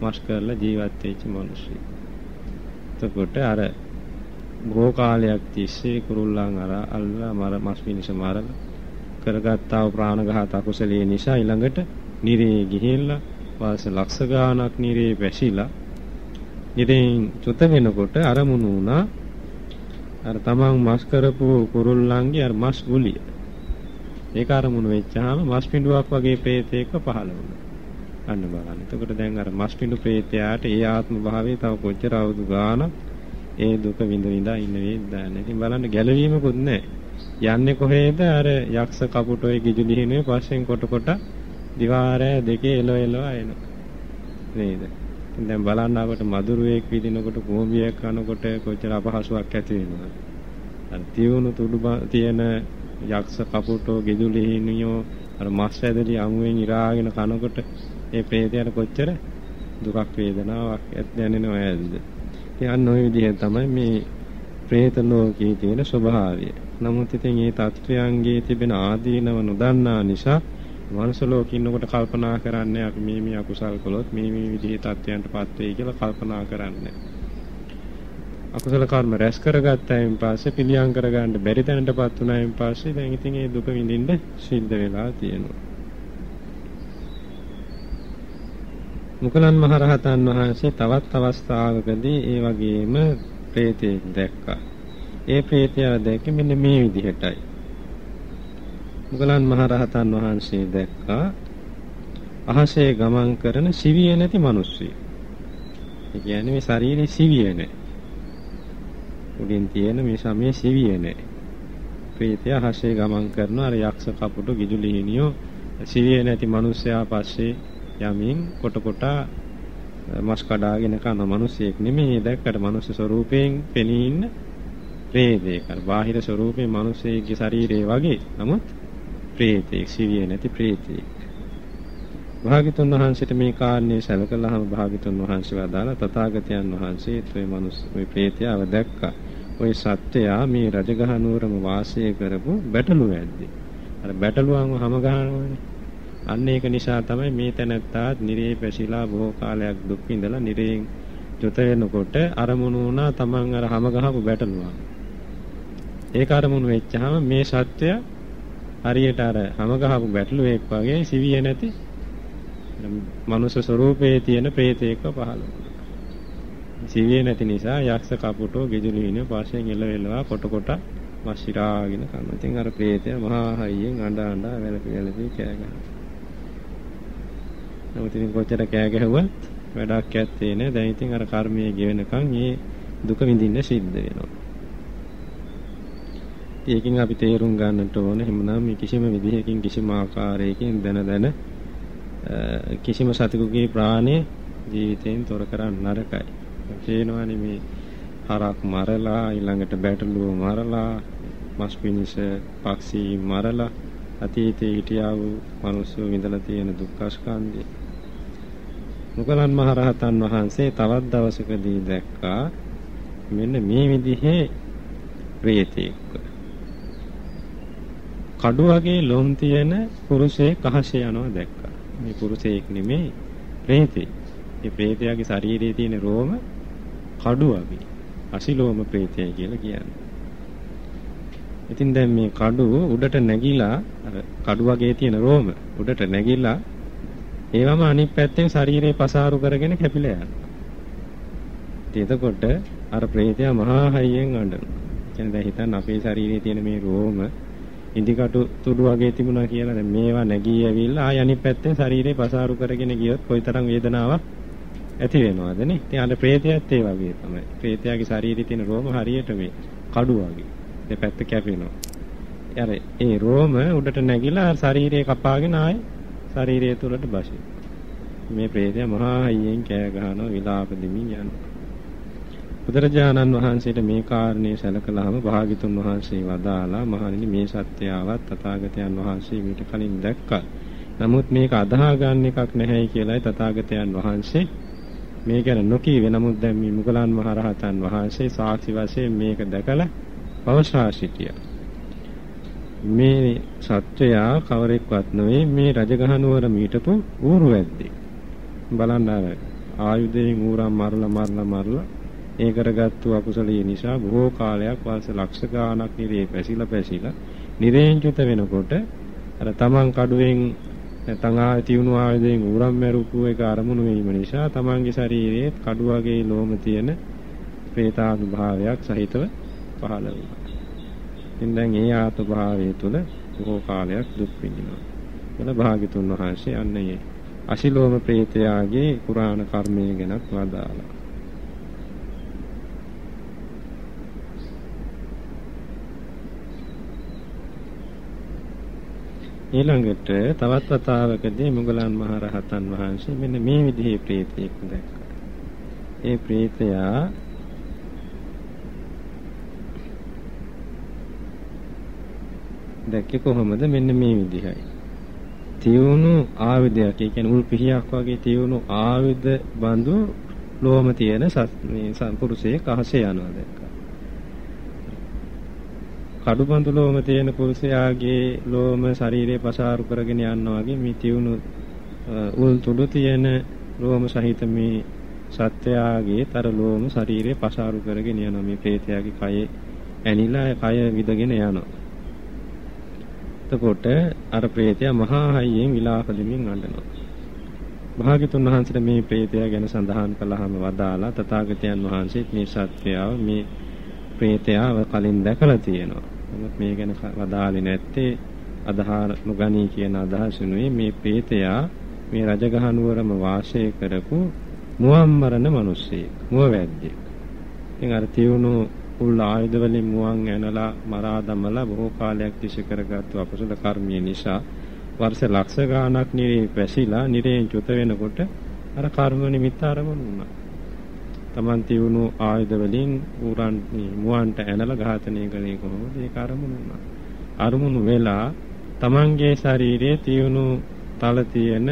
මස් කරලා ජීවත් වෙච්ච මිනිස්සු. එතකොට අර බොහෝ කාලයක් තිස්සේ කුරුල්ලන් අර අල්ලා මර මස් පිනිස මරලා කරගත්තා වූ ප්‍රාණඝාත අකුසලයේ නිසා ඊළඟට නිරේ ගිහිල්ලා වාස ලක්ෂ ගාණක් නිරේ වැසිලා ඉතින් චුත වෙනකොට අරමුණු වුණා අර තමන් මස් කරපු කුරුල්ලන්ගේ අර මස් ගුලිය. ඒක අරමුණු වෙච්චාම මස් පිඬුවක් වගේ ප්‍රේතයක පහළ වුණා. අන්න බලන්න. එතකොට දැන් අර මස් පිඬු ප්‍රේතයාට ඒ ආත්ම භාවයේ තව කොච්චර අවුරුදු ගාණක් ඒ දුක විඳ විඳා ඉන්න වේද දැන්. ඉතින් බලන්න ගැළවීමකුත් නැහැ. යන්නේ කොහේද අර යක්ෂ කපුටෝයි ගිජු දිහිනේ පස්සෙන් කොට කොට දිවාරය දෙකේ එලෝ එලෝ එනවා. නේද? ඉතින් දැන් බලන්න අපට මధుරවේක් විදිනකොට කෝඹියක් කනකොට කොච්චර අපහසුාවක් ඇති වෙනවද? අර තියුණු තුඩු තියෙන යක්ෂ කපුටෝ ගෙදුලි හිනියෝ අර මස් ඇදලි අමුවෙන් ඉරාගෙන කනකොට ඒ ප්‍රේතයාට කොච්චර දුකක් වේදනාවක් දැනෙනව ඇද්ද? ඉතින් ওই විදිහෙන් තමයි මේ ප්‍රේත ලෝකයේ තියෙන ස්වභාවය. නමුත් ඉතින් මේ තත්වයන්ගේ තිබෙන ආදීනව නොදන්නා නිසා මනුස්ස ලෝකේ ඉන්නකොට කල්පනා කරන්නේ අපි මේ මේ අකුසල් කළොත් මේ මේ විදිහේ තත්වයන්ටපත් වෙයි කියලා කල්පනා කරන්නේ. අකුසල කර්ම රැස් කරගත්තායින් පස්සේ පිළියම් කරගන්න බැරි තැනටපත් වුණායින් පස්සේ දැන් ඉතින් ඒ දුක විඳින්න සිද්ධ වෙලා තියෙනවා. මුකලන් මහරහතන් වහන්සේ තවත් අවස්ථාවකදී ඒ වගේම ප්‍රේතෙක් දැක්කා. ඒ ප්‍රේතයා දැක්කේ මෙන්න මේ විදිහටයි. මුගලන් මහරහතන් වහන්සේ දැක්කා අහසේ ගමන් කරන සිවිය නැති මිනිස්සෙක්. ඒ කියන්නේ මේ ශරීරේ සිවිය නැහැ. උඩින් තියෙන මේ සමේ සිවිය නැහැ. ප්‍රේතයා අහසේ ගමන් කරන අර යක්ෂ කපුටු ගිජුලි හිනියෝ සිවිය නැති මිනිස්සයා පස්සේ යමින් කොට කොට මස් කඩාගෙන කන මිනිසෙක් නෙමෙයි දැක්කට මනුස්ස ස්වරූපයෙන් පෙනී ඉන්න ප්‍රේතෙක්. අර බාහිර ස්වරූපේ මිනිසෙක්ගේ ශරීරය වගේ. නමුත් ප්‍රේතෙක්, සිවිය නැති ප්‍රේතෙක්. භාග්‍යතුන් වහන්සේට මේ කාරණේ සැලකලාම භාග්‍යතුන් වහන්සේ වදාලා තථාගතයන් වහන්සේ ඒ මනුස්ස මේ ප්‍රේතයව දැක්කා. ওই සත්‍යයා මේ රජගහ නුවරම වාසය කරපු බැටළු වැද්දේ. අර බැටළුවන්ව හැම ගහනවනේ. අන්න ඒක නිසා තමයි මේ තැනත්තාත් නිරේ පැසිලා බොහෝ කාලයක් දුක් විඳලා නිරේන් ජොත වෙනකොට අරමුණු වුණා තමන් අර හැම ගහපු බැටළුවා. ඒක අරමුණු වෙච්චාම මේ සත්‍ය හරියට අර හැම ගහපු බැටළුවෙක් වගේ සිවිය නැති මනුෂ්‍ය ස්වරූපයේ තියෙන ප්‍රේතයෙක්ව පහළ වුණා. සිවිය නැති නිසා යක්ෂ කපුටෝ ගෙජුලින පාෂයෙන් එළවෙලවා කොට කොට මස් සිරාගෙන කනවා. ඉතින් අර ප්‍රේතය මහා හයියෙන් අඬ අඬ වැළපි වැළපි කෑ ගහනවා. නමුත් ඉතින් කොච්චර කෑ ගැහුවත් වැඩක් ඇත්තේ නෑ. දැන් ඉතින් අර කර්මයේ ගෙවෙනකන් මේ දුක විඳින්න සිද්ධ වෙනවා. ඒකෙන් අපි තේරුම් ගන්නට ඕන එහෙමනම් මේ කිසිම විදිහකින් කිසිම ආකාරයකින් දන දන කිසිම සතෙකුගේ ප්‍රාණය ජීවිතයෙන් තොර කරන්න නරකයි. තේනවනේ මේ හරක් මරලා ඊළඟට බැටළුව මරලා මස් පිනිස පක්ෂී මරලා අතීතයේ හිටියා වූ මිනිස්සු විඳලා තියෙන දුක්ඛ ස්කන්ධය මුගලන් මහරහතන් වහන්සේ තවත් දවසකදී දැක්කා මෙන්න මේ විදිහේ ප්‍රේතෙක්. කඩු වගේ ලොම් තියෙන පුරුෂයෙක් අහසේ යනවා දැක්කා. මේ පුරුෂයෙක් නෙමෙයි ප්‍රේතෙක්. මේ ප්‍රේතයාගේ ශරීරයේ තියෙන රෝම කඩු වගේ. අසිලෝම ප්‍රේතය කියලා කියන්නේ. ඉතින් දැන් මේ කඩුව උඩට නැගිලා අර කඩු වගේ තියෙන රෝම උඩට නැගිලා ඒවම අනිත් පැත්තෙන් ශරීරේ පසාරු කරගෙන කැපිලා යනවා. එතකොට අර ප්‍රේතයා මහා හයියෙන් අඬනවා. කියන්නේ දැන් හිතන්න අපේ ශරීරයේ තියෙන මේ රෝම ඉදිකටු තුඩු වගේ තිබුණා කියලා දැන් මේවා නැගී ඇවිල්ලා ආය අනිත් පැත්තෙන් ශරීරේ පසාරු කරගෙන ගියොත් කොයිතරම් වේදනාවක් ඇති වෙනවද නේ? ඉතින් අර ප්‍රේතයත් ඒ වගේ තමයි. ප්‍රේතයාගේ ශරීරයේ තියෙන රෝම හරියට මේ කඩු වගේ. දෙපැත්ත කැපෙනවා. අර ඒ රෝම උඩට නැගිලා ශරීරේ කපාගෙන ආයේ ශරීරය තුළට බසී. මේ ප්‍රේතය මහා හයියෙන් කෑ ගහනවා විලාප දෙමින් යනවා. බුදුරජාණන් වහන්සේට මේ කාරණේ සැලකලාම භාග්‍යතුන් වහන්සේ වදාලා මහණෙනි මේ සත්‍යාවත් තථාගතයන් වහන්සේ මීට කලින් දැක්කා. නමුත් මේක අදහා ගන්න එකක් නැහැයි කියලායි තථාගතයන් වහන්සේ මේ ගැන නොකීවේ. නමුත් දැන් මේ මුගලන් මහරහතන් වහන්සේ සාක්ෂි වශයෙන් මේක දැකලා පවසා සිටියා. මේ සත්වයා කවරෙක්වත් නොවේ මේ රජගහනුවර මීටපු ඌරු වැද්දේ. බලන්න අර ආයුධයෙන් ඌරන් මරලා මරලා මරලා ඒ කරගත්තු අකුසලයේ නිසා බොහෝ කාලයක් වර්ෂ ලක්ෂ ගාණක් නිරේ පැසිලා පැසිලා නිරේන්චුත වෙනකොට අර තමන් කඩුවෙන් නැත්නම් ආ තියුණු ආයුධයෙන් ඌරන් මැරුපු එක අරමුණු වීම නිසා තමන්ගේ ශරීරයේ කඩු වගේ ලෝම තියෙන ප්‍රේතානුභාවයක් සහිතව පහළ වුණා. ඉතින් දැන් ඒ ආත්ම භාවය තුළ බොහෝ කාලයක් දුක් විඳිනවා. කියලා භාග්‍යතුන් වහන්සේ අන්නේ අශිලෝම ප්‍රේතයාගේ පුරාණ කර්මය ගැනත් වදාළා. ඊළඟට තවත් වතාවකදී මුගලන් මහ රහතන් වහන්සේ මෙන්න මේ විදිහේ ප්‍රේතයෙක් දැක්කා. ඒ ප්‍රේතයා දැක්කේ කොහොමද මෙන්න මේ විදිහයි. තියුණු ආයුධයක්, ඒ කියන්නේ උල් පිහියක් වගේ තියුණු ආයුධ බඳු ලෝම තියෙන මේ සම්පුරුෂයෙක් අහසේ යනවා දැක්කා. කඩුබඳු ලෝම තියෙන පුරුෂයාගේ ලෝම ශරීරේ පසාරු කරගෙන යනවා වගේ මේ තියුණු උල් තුඩු තියෙන ලෝම සහිත මේ සත්වයාගේ තර ලෝම ශරීරේ පසාරු කරගෙන යනවා මේ ප්‍රේතයාගේ කයේ ඇනිලා කය විදගෙන යනවා. එතකොට අර ප්‍රේතයා මහා හයියෙන් විලාප දෙමින් අඬනවා. භාග්‍යතුන් වහන්සේට මේ ප්‍රේතයා ගැන සඳහන් කළාම වදාලා තථාගතයන් වහන්සේත් මේ සත්‍යයව මේ ප්‍රේතයාව කලින් දැකලා තියෙනවා. නමුත් මේ ගැන වදාලේ නැත්තේ අදහා නොගනී කියන අදහසුනුයි මේ ප්‍රේතයා මේ රජගහ නුවරම වාසය කරපු මුවන්මරණ මිනිස්සෙක් මුවවැද්දෙක්. ඉතින් අර තියුණු උල් ආයුධ වලින් මුවන් ඇනලා මරා දමලා බොහෝ කාලයක් තිස්සේ කරගත්තු අපසල කර්මය නිසා වර්ෂ ලක්ෂ ගාණක් නිරේ පැසිලා නිරේන් චුත වෙනකොට අර කර්ම නිමිත්ත ආරමුණු වුණා. Taman තියුණු ආයුධ වලින් උරන් මුවන්ට ඇනලා ඝාතනය කළේ කොහොමද? ඒක අරමුණු වුණා. අරමුණු වෙලා Tamanගේ ශරීරයේ තියුණු තල තියෙන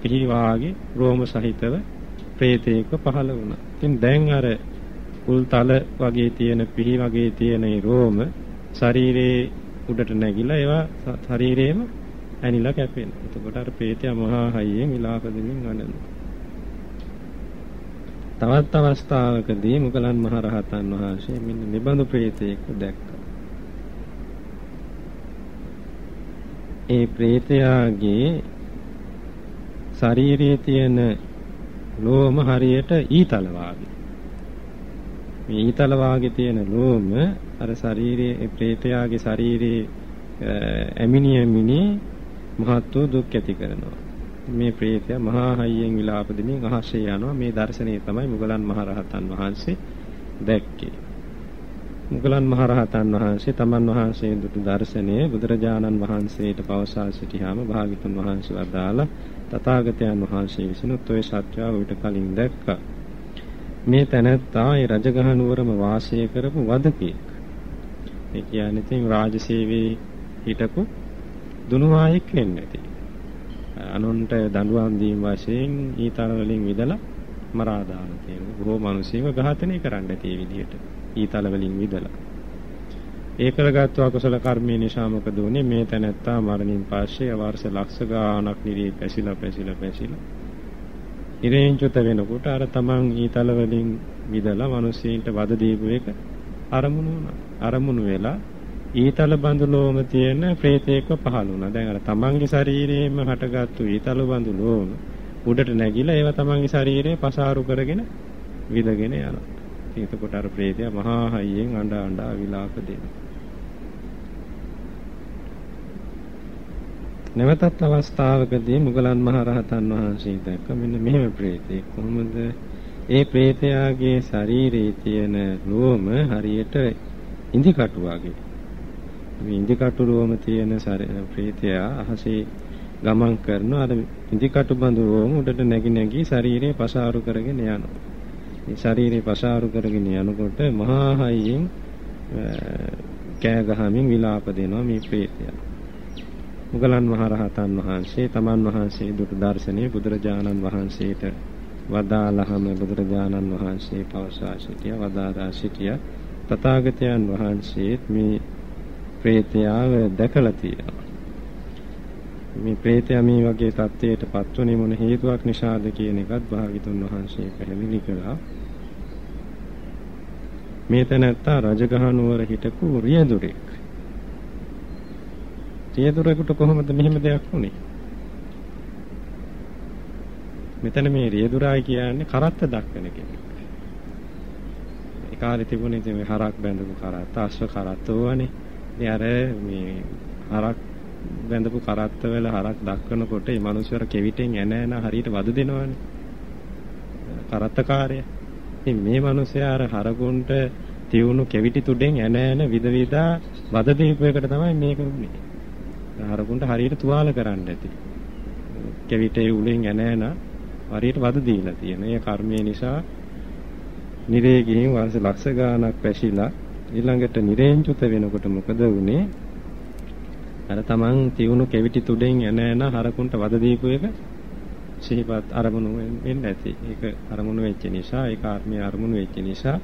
පිහිවාගේ රෝම සහිතව ප්‍රේතේක පහළ වුණා. ඉතින් දැන් අර උල් තල වගේ තියෙන පිහි වගේ තියෙන ඒ රෝම ශරීරේ උඩට නැගිලා ඒවා ශරීරේම ඇනිලා කැපෙනවා. එතකොට අර ප්‍රේතයා මහා හයියෙන් විලාප දෙමින් අඬනවා. තවත් අවස්ථාවකදී මුගලන් මහ රහතන් වහන්සේ මෙන්න නිබඳු ප්‍රේතයෙක් දැක්කා. ඒ ප්‍රේතයාගේ ශරීරයේ තියෙන ලෝම හරියට ඊතල වාගේ. මේ ඊතල වාගේ තියෙන ලෝම අර ශරීරයේ ප්‍රේතයාගේ ශරීරයේ ඇමිනි ඇමිනි මහත් වූ දුක් ඇති කරනවා. මේ ප්‍රේතයා මහා හයියෙන් විලාප දෙමින් අහසේ යනවා. මේ දර්ශනය තමයි මුගලන් මහරහතන් වහන්සේ දැක්කේ. මුගලන් මහරහතන් වහන්සේ තමන් වහන්සේ දුටු දර්ශනය බුදුරජාණන් වහන්සේට පවසා සිටියාම භාග්‍යතුන් වහන්සේ වදාලා තථාගතයන් වහන්සේ විසිනුත් ඔය සත්‍යව විට කලින් දැක්කා. මේ තැනැත්තා ඒ රජගහ නුවරම වාසය කරපු වදකෙක්. ඒ කියන්නේ ඉතින් රාජසේවයේ හිටපු දුනුවායෙක් වෙන්න ඇති. අනුන්ට දඬුවම් දීම වශයෙන් ඊතර වලින් විදලා මරා දාන තියෙනවා. බොහෝ මිනිස්සුන්ව ඝාතනය කරන්න ඇති මේ විදිහට. ඊතල වලින් විදලා. ඒ කරගත්තු අකුසල කර්මයේ නිසා මොකද වුනේ මේ තැනැත්තා මරණින් පස්සේ වර්ෂ ලක්ෂ ගාණක් නිරේ පැසිලා පැසිලා පැසිලා ඉරෙන්චුත වෙනකොට අර තමන් ඊතල වලින් විදලා මිනිස්සුන්ට වද දීපු එක අරමුණු වුණා. අරමුණු වෙලා ඊතල බඳුලෝම තියෙන ප්‍රේතයෙක්ව පහළ වුණා. දැන් අර තමන්ගේ ශරීරයේම හටගත්තු ඊතල බඳුලෝම උඩට නැගිලා ඒවා තමන්ගේ ශරීරයේ පසාරු කරගෙන විදගෙන යනවා. එතකොට අර ප්‍රේතයා මහා හයියෙන් අඬ අඬ විලාප දෙනවා. නැවතත් අවස්ථාවකදී මුගලන් මහ රහතන් වහන්සේ දැක්ක මෙන්න මෙහෙම ප්‍රේතෙක් කොහොමද ඒ ප්‍රේතයාගේ ශරීරයේ තියෙන ලෝම හරියට ඉඳි කටු වගේ මේ ඉඳි කටු ලෝම තියෙන ප්‍රේතයා අහසේ ගමන් කරන අර ඉඳි කටු බඳු ලෝම උඩට නැగి නැగి ශරීරය පසාරු කරගෙන යනවා. මේ ශරීරය පසාරු කරගෙන යනකොට මහා හයියෙන් කෑ ගහමින් විලාප දෙනවා මේ ප්‍රේතයා. මුගලන් මහරහතන් වහන්සේ තමන් වහන්සේ දුටු දර්ශනය බුදුරජාණන් වහන්සේට වදාළහම බුදුරජාණන් වහන්සේ පවසා සිටියා වදාරා සිටියා. තථාගතයන් වහන්සේත් මේ ප්‍රේතයාව දැකලා තියෙනවා මේ ප්‍රේතයා මේ වගේ தත්ත්වයට පත්වන්නේ මොන හේතුවක් නිසාද කියන එකත් භාග්‍යතුන් වහන්සේ පැහැදිලි කළා මේ තැනත්තා රජගහ නුවර හිටපු රියදුරෙක් රියදුරෙකුට කොහොමද මෙහෙම දෙයක් වුනේ? මෙතන මේ රියදුරායි කියන්නේ කරත්ත දක්වන කෙනෙක්. ඒ කාලේ තිබුණේ ඉතින් මේ හරක් බැඳපු කරත්ත, අශ්ව කරත්ත වනේ. ඉතින් අර මේ හරක් බැඳපු කරත්ත වල හරක් දක්වනකොට මේ මිනිස්සුර කෙවිතෙන් එන එන හරියට වද දෙනවනේ. කරත්තකාරය. ඉතින් මේ මිනිස්සයා අර හරගුන්ට තියුණු කෙවිටි තුඩෙන් එන එන විද විදා වද දීපු එකට තමයි මේක උනේ. හරකුන්ට හරියට තුවාල කරන්න ඇති. කෙවිතේ උලෙන් ඇන ඇන හරියට වද දීලා තියෙන. ඒ කර්මය නිසා නිරේ ගිහින් වර්ෂ ලක්ෂ ගාණක් පැසිලා ඊළඟට නිරේන් චුත වෙනකොට මොකද වුනේ? අර තමන් තියුණු කෙවිටි තුඩෙන් එන එන හරකුන්ට වද දීපු එක සිහිපත් අරමුණු වෙන්න ඇති. ඒක අරමුණු වෙච්ච නිසා, ඒ කර්මයේ අරමුණු වෙච්ච නිසා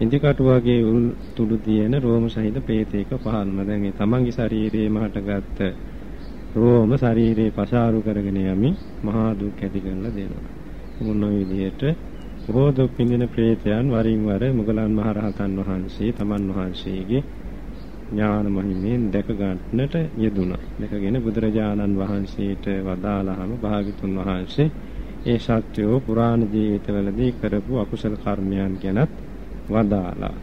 ඉන්දිකටු වගේ උල් තුඩු තියෙන රෝම සහිත ප්‍රේතයක පහළම දැන් ඒ තමන්ගේ ශරීරයේ මහටගත්ත රෝම ශරීරේ පසාරු කරගෙන යමි මහා දුක් ඇති කරලා දෙනවා. මොන විදිහට බොහෝ දුක් විඳින ප්‍රේතයන් වරින් වර මුගලන් මහරහතන් වහන්සේ තමන් වහන්සේගේ ඥාන මහිමෙන් දැක ගන්නට යෙදුණා. දැකගෙන බුදුරජාණන් වහන්සේට වදාළාම භාග්‍යතුන් වහන්සේ ඒ සත්‍යෝ පුරාණ ජීවිතවලදී කරපු අකුසල කර්මයන් ගැනත් වදාලා.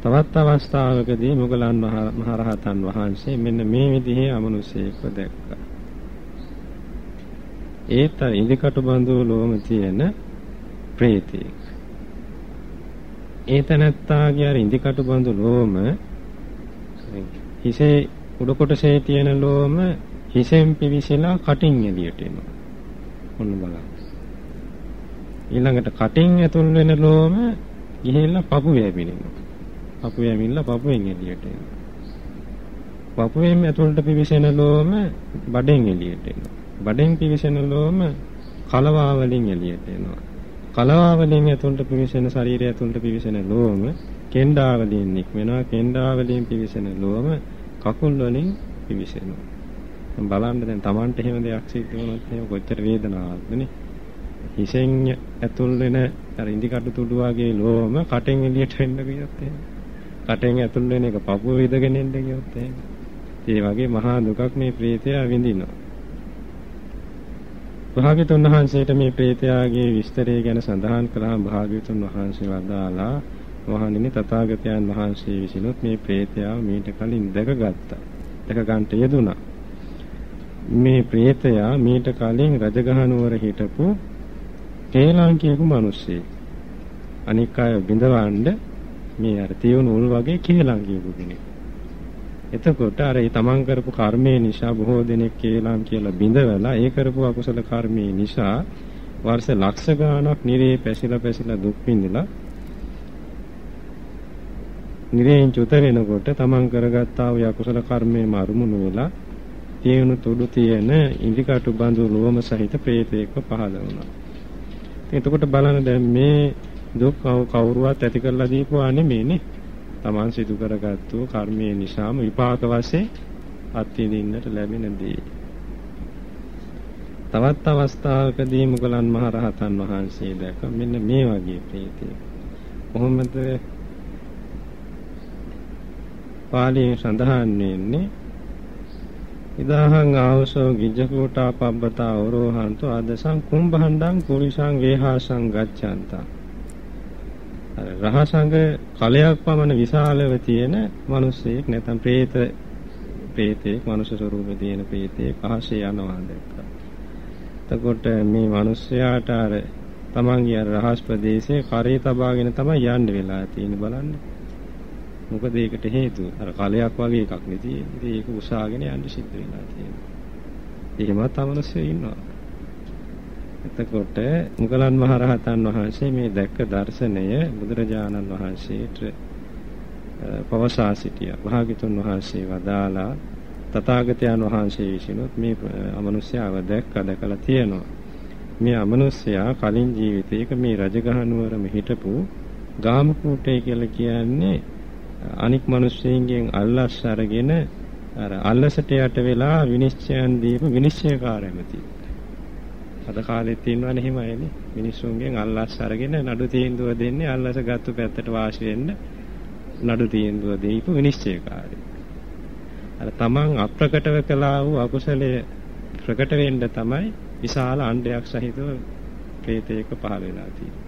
තවත් අවස්ථාවකදී මුගලන් මහරහතන් වහන්සේ මෙන්න මේ විදිහේ අමනුෂ්‍යයෙක්ව දැක්කා. ඒත ඉදිකටු බඳු ලෝම තියෙන ප්‍රේතෙක්. ඒ තනත්තාගේ අර ඉදිකටු බඳු ලෝම හිසේ උඩ කොටසේ තියෙන ලෝම හිසෙන් පිවිසලා කටින් එළියට එනවා. ඔන්න බලන්න. ඊළඟට කටින් ඇතුල් වෙන ලෝම ගිහිල්ලා පපුවේ ඇවිලෙනවා. පපුවේ ඇවිල්ලා පපුවෙන් එළියට එනවා. පපුවෙන් ඇතුළට පිවිසෙන ලෝම බඩෙන් එළියට එනවා. බඩෙන් පිවිසෙන ලෝම කලවා වලින් එළියට එනවා. කලවා වලින් ඇතුළට පිවිසෙන ශරීරය ඇතුළට පිවිසෙන ලෝම කෙන්ඩා වලින් නික්මෙනවා. කෙන්ඩා වලින් පිවිසෙන ලෝම කකුල් වලින් පිවිසෙනවා. බලන්න දැන් Tamanට එහෙම දෙයක් සිද්ධ වුණොත් එහෙම කොච්චර වේදනාවක්ද නේ? හිසෙන් ඇතුල් වෙන අර ඉන්දිකටු තුඩු වගේ ලෝම කටෙන් එළියට එන්න කියොත් එහෙම. කටෙන් ඇතුල් වෙන එක පපුව විදගෙන එන්න කියොත් එහෙම. ඒ වගේ මහා දුකක් මේ ප්‍රේතයා විඳිනවා. භාග්‍යතුන් වහන්සේට මේ ප්‍රේතයාගේ විස්තරය ගැන සඳහන් කළාම භාග්‍යතුන් වහන්සේ වදාලා මහණෙනි තථාගතයන් වහන්සේ විසිනුත් මේ ප්‍රේතයාව මීට කලින් දැකගත්තා. දැක ගන්නට යෙදුණා. මේ ප්‍රේතයා මීට කලින් රජගහ නුවර හිටපු කේලාංකියකු මිනිස්සෙක්. අනික් අය බිඳවන්න මේ අර තියුණු උල් වගේ කේලාංකියකු කෙනෙක්. එතකොට අර ඒ තමන් කරපු කර්මයේ නිසා බොහෝ දෙනෙක් කේලාම් කියලා බිඳවලා ඒ කරපු අකුසල කර්මයේ නිසා වර්ෂ ලක්ෂ ගාණක් නිරේ පැසිලා පැසිලා දුක් විඳිලා නිරේන් චුත වෙනකොට තමන් කරගත්තා වූ අකුසල කර්මයේ මරුමුණු වෙලා තියෙනු තුඩු තියෙන ඉන්දිකටු බඳු ලෝම සහිත ප්‍රේතයෙක්ව පහළ වුණා. එතකොට බලන්න දැන් මේ දුක් කවුරුවත් ඇති කරලා දීපුවා නෙමෙයිනේ. Taman සිදු කරගත්තු කර්මයේ නිසාම විපාක වශයෙන් අත්විඳින්නට ලැබෙන දේ. තවත් අවස්ථාවකදී මුගලන් මහ රහතන් වහන්සේ දැක මෙන්න මේ වගේ ප්‍රීතිය. කොහොමද පාළියේ සඳහන් වෙන්නේ ඉදාහං ආවසෝ ගිජ්ජකෝටා පබ්බතා අවරෝහන්තු ආදසං කුම්භණ්ඩං කුරිසං වේහාසං ගච්ඡන්තා රහසඟ කලයක් පමණ විශාලව තියෙන මිනිස්සෙක් නැත්නම් പ്രേත പ്രേතෙක් මනුෂ්‍ය ස්වරූපේ තියෙන പ്രേතෙක් අහසේ යනවා දැක්කා. එතකොට මේ මිනිස්යාට අර තමන්ගේ රහස් ප්‍රදේශේ කරේ තබාගෙන තමයි යන්න වෙලා තියෙන්නේ බලන්න. මොකද ඒකට හේතුව අර කලයක් වගේ එකක් නේ තියෙන්නේ. ඒක උසාගෙන යන්න සිද්ධ වෙලා තියෙනවා. එහෙමත් අමනුෂ්‍යය ඉන්නවා. එතකොට මුගලන් මහරහතන් වහන්සේ මේ දැක්ක දර්ශනය බුදුරජාණන් වහන්සේට පවසා සිටියා. භාග්‍යතුන් වහන්සේ වදාලා තථාගතයන් වහන්සේ විසිනුත් මේ අමනුෂ්‍යව දැක්ක දැකලා තියෙනවා. මේ අමනුෂ්‍යයා කලින් ජීවිතයක මේ රජගහ නුවරම හිටපු ගාමකූටේ කියලා කියන්නේ අනික් මිනිස්සුන්ගෙන් අල්ලස් අරගෙන අර අල්ලසට යට වෙලා විනිශ්චයන් දීපු විනිශ්චයකාරයමති. අද කාලෙත් තියෙනවනේ එහෙමයිනේ. මිනිස්සුන්ගෙන් අල්ලස් අරගෙන නඩු තීන්දුව දෙන්නේ අල්ලස ගත්තු පැත්තට වාසි වෙන්න නඩු තීන්දුව දීපු විනිශ්චයකාරයෙක්. අර තමන් අප්‍රකටව කළා වූ අකුසලයේ ප්‍රකට වෙන්න තමයි විශාල අණ්ඩයක් සහිතව ප්‍රේතයක පහළ වෙලා තියෙන්නේ.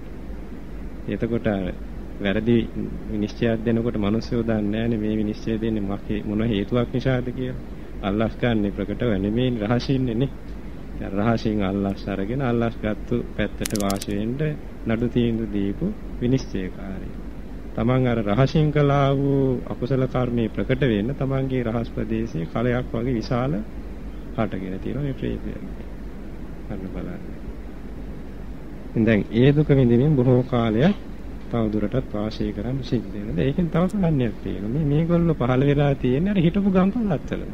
එතකොට වැරදි විනිශ්චයක් දෙනකොට මිනිස්සු දන්නේ නැහැනේ මේ විනිශ්චය දෙන්නේ මොන හේතුවක් නිසාද කියලා. අල්ලස් ගන්න ප්‍රකටව නෙමෙයි රහසින්නේ නේ. රහසින් අල්ලස් අරගෙන අල්ලස් ගත්තු පැත්තට වාසි වෙන්න නඩු තීන්දුව දීපු විනිශ්චයකාරී. තමන් අර රහසින් කළා වූ අකුසල කර්මයේ ප්‍රකට වෙන්න තමන්ගේ රහස් ප්‍රදේශයේ කලයක් වගේ විශාල හටගෙන තියෙනවා මේ ප්‍රේතය. අන්න බලන්න. දැන් ඒ දුක විඳින්න බොහෝ කාලයක් තව දුරටත් වාසය කරන්න සිද්ධ වෙනවා. ඒකෙන් තව කලන්නයක් තියෙනවා. මේ මේගොල්ලෝ පහළ වෙලා තියෙන්නේ අර හිටපු ගම් පළාත්වලම.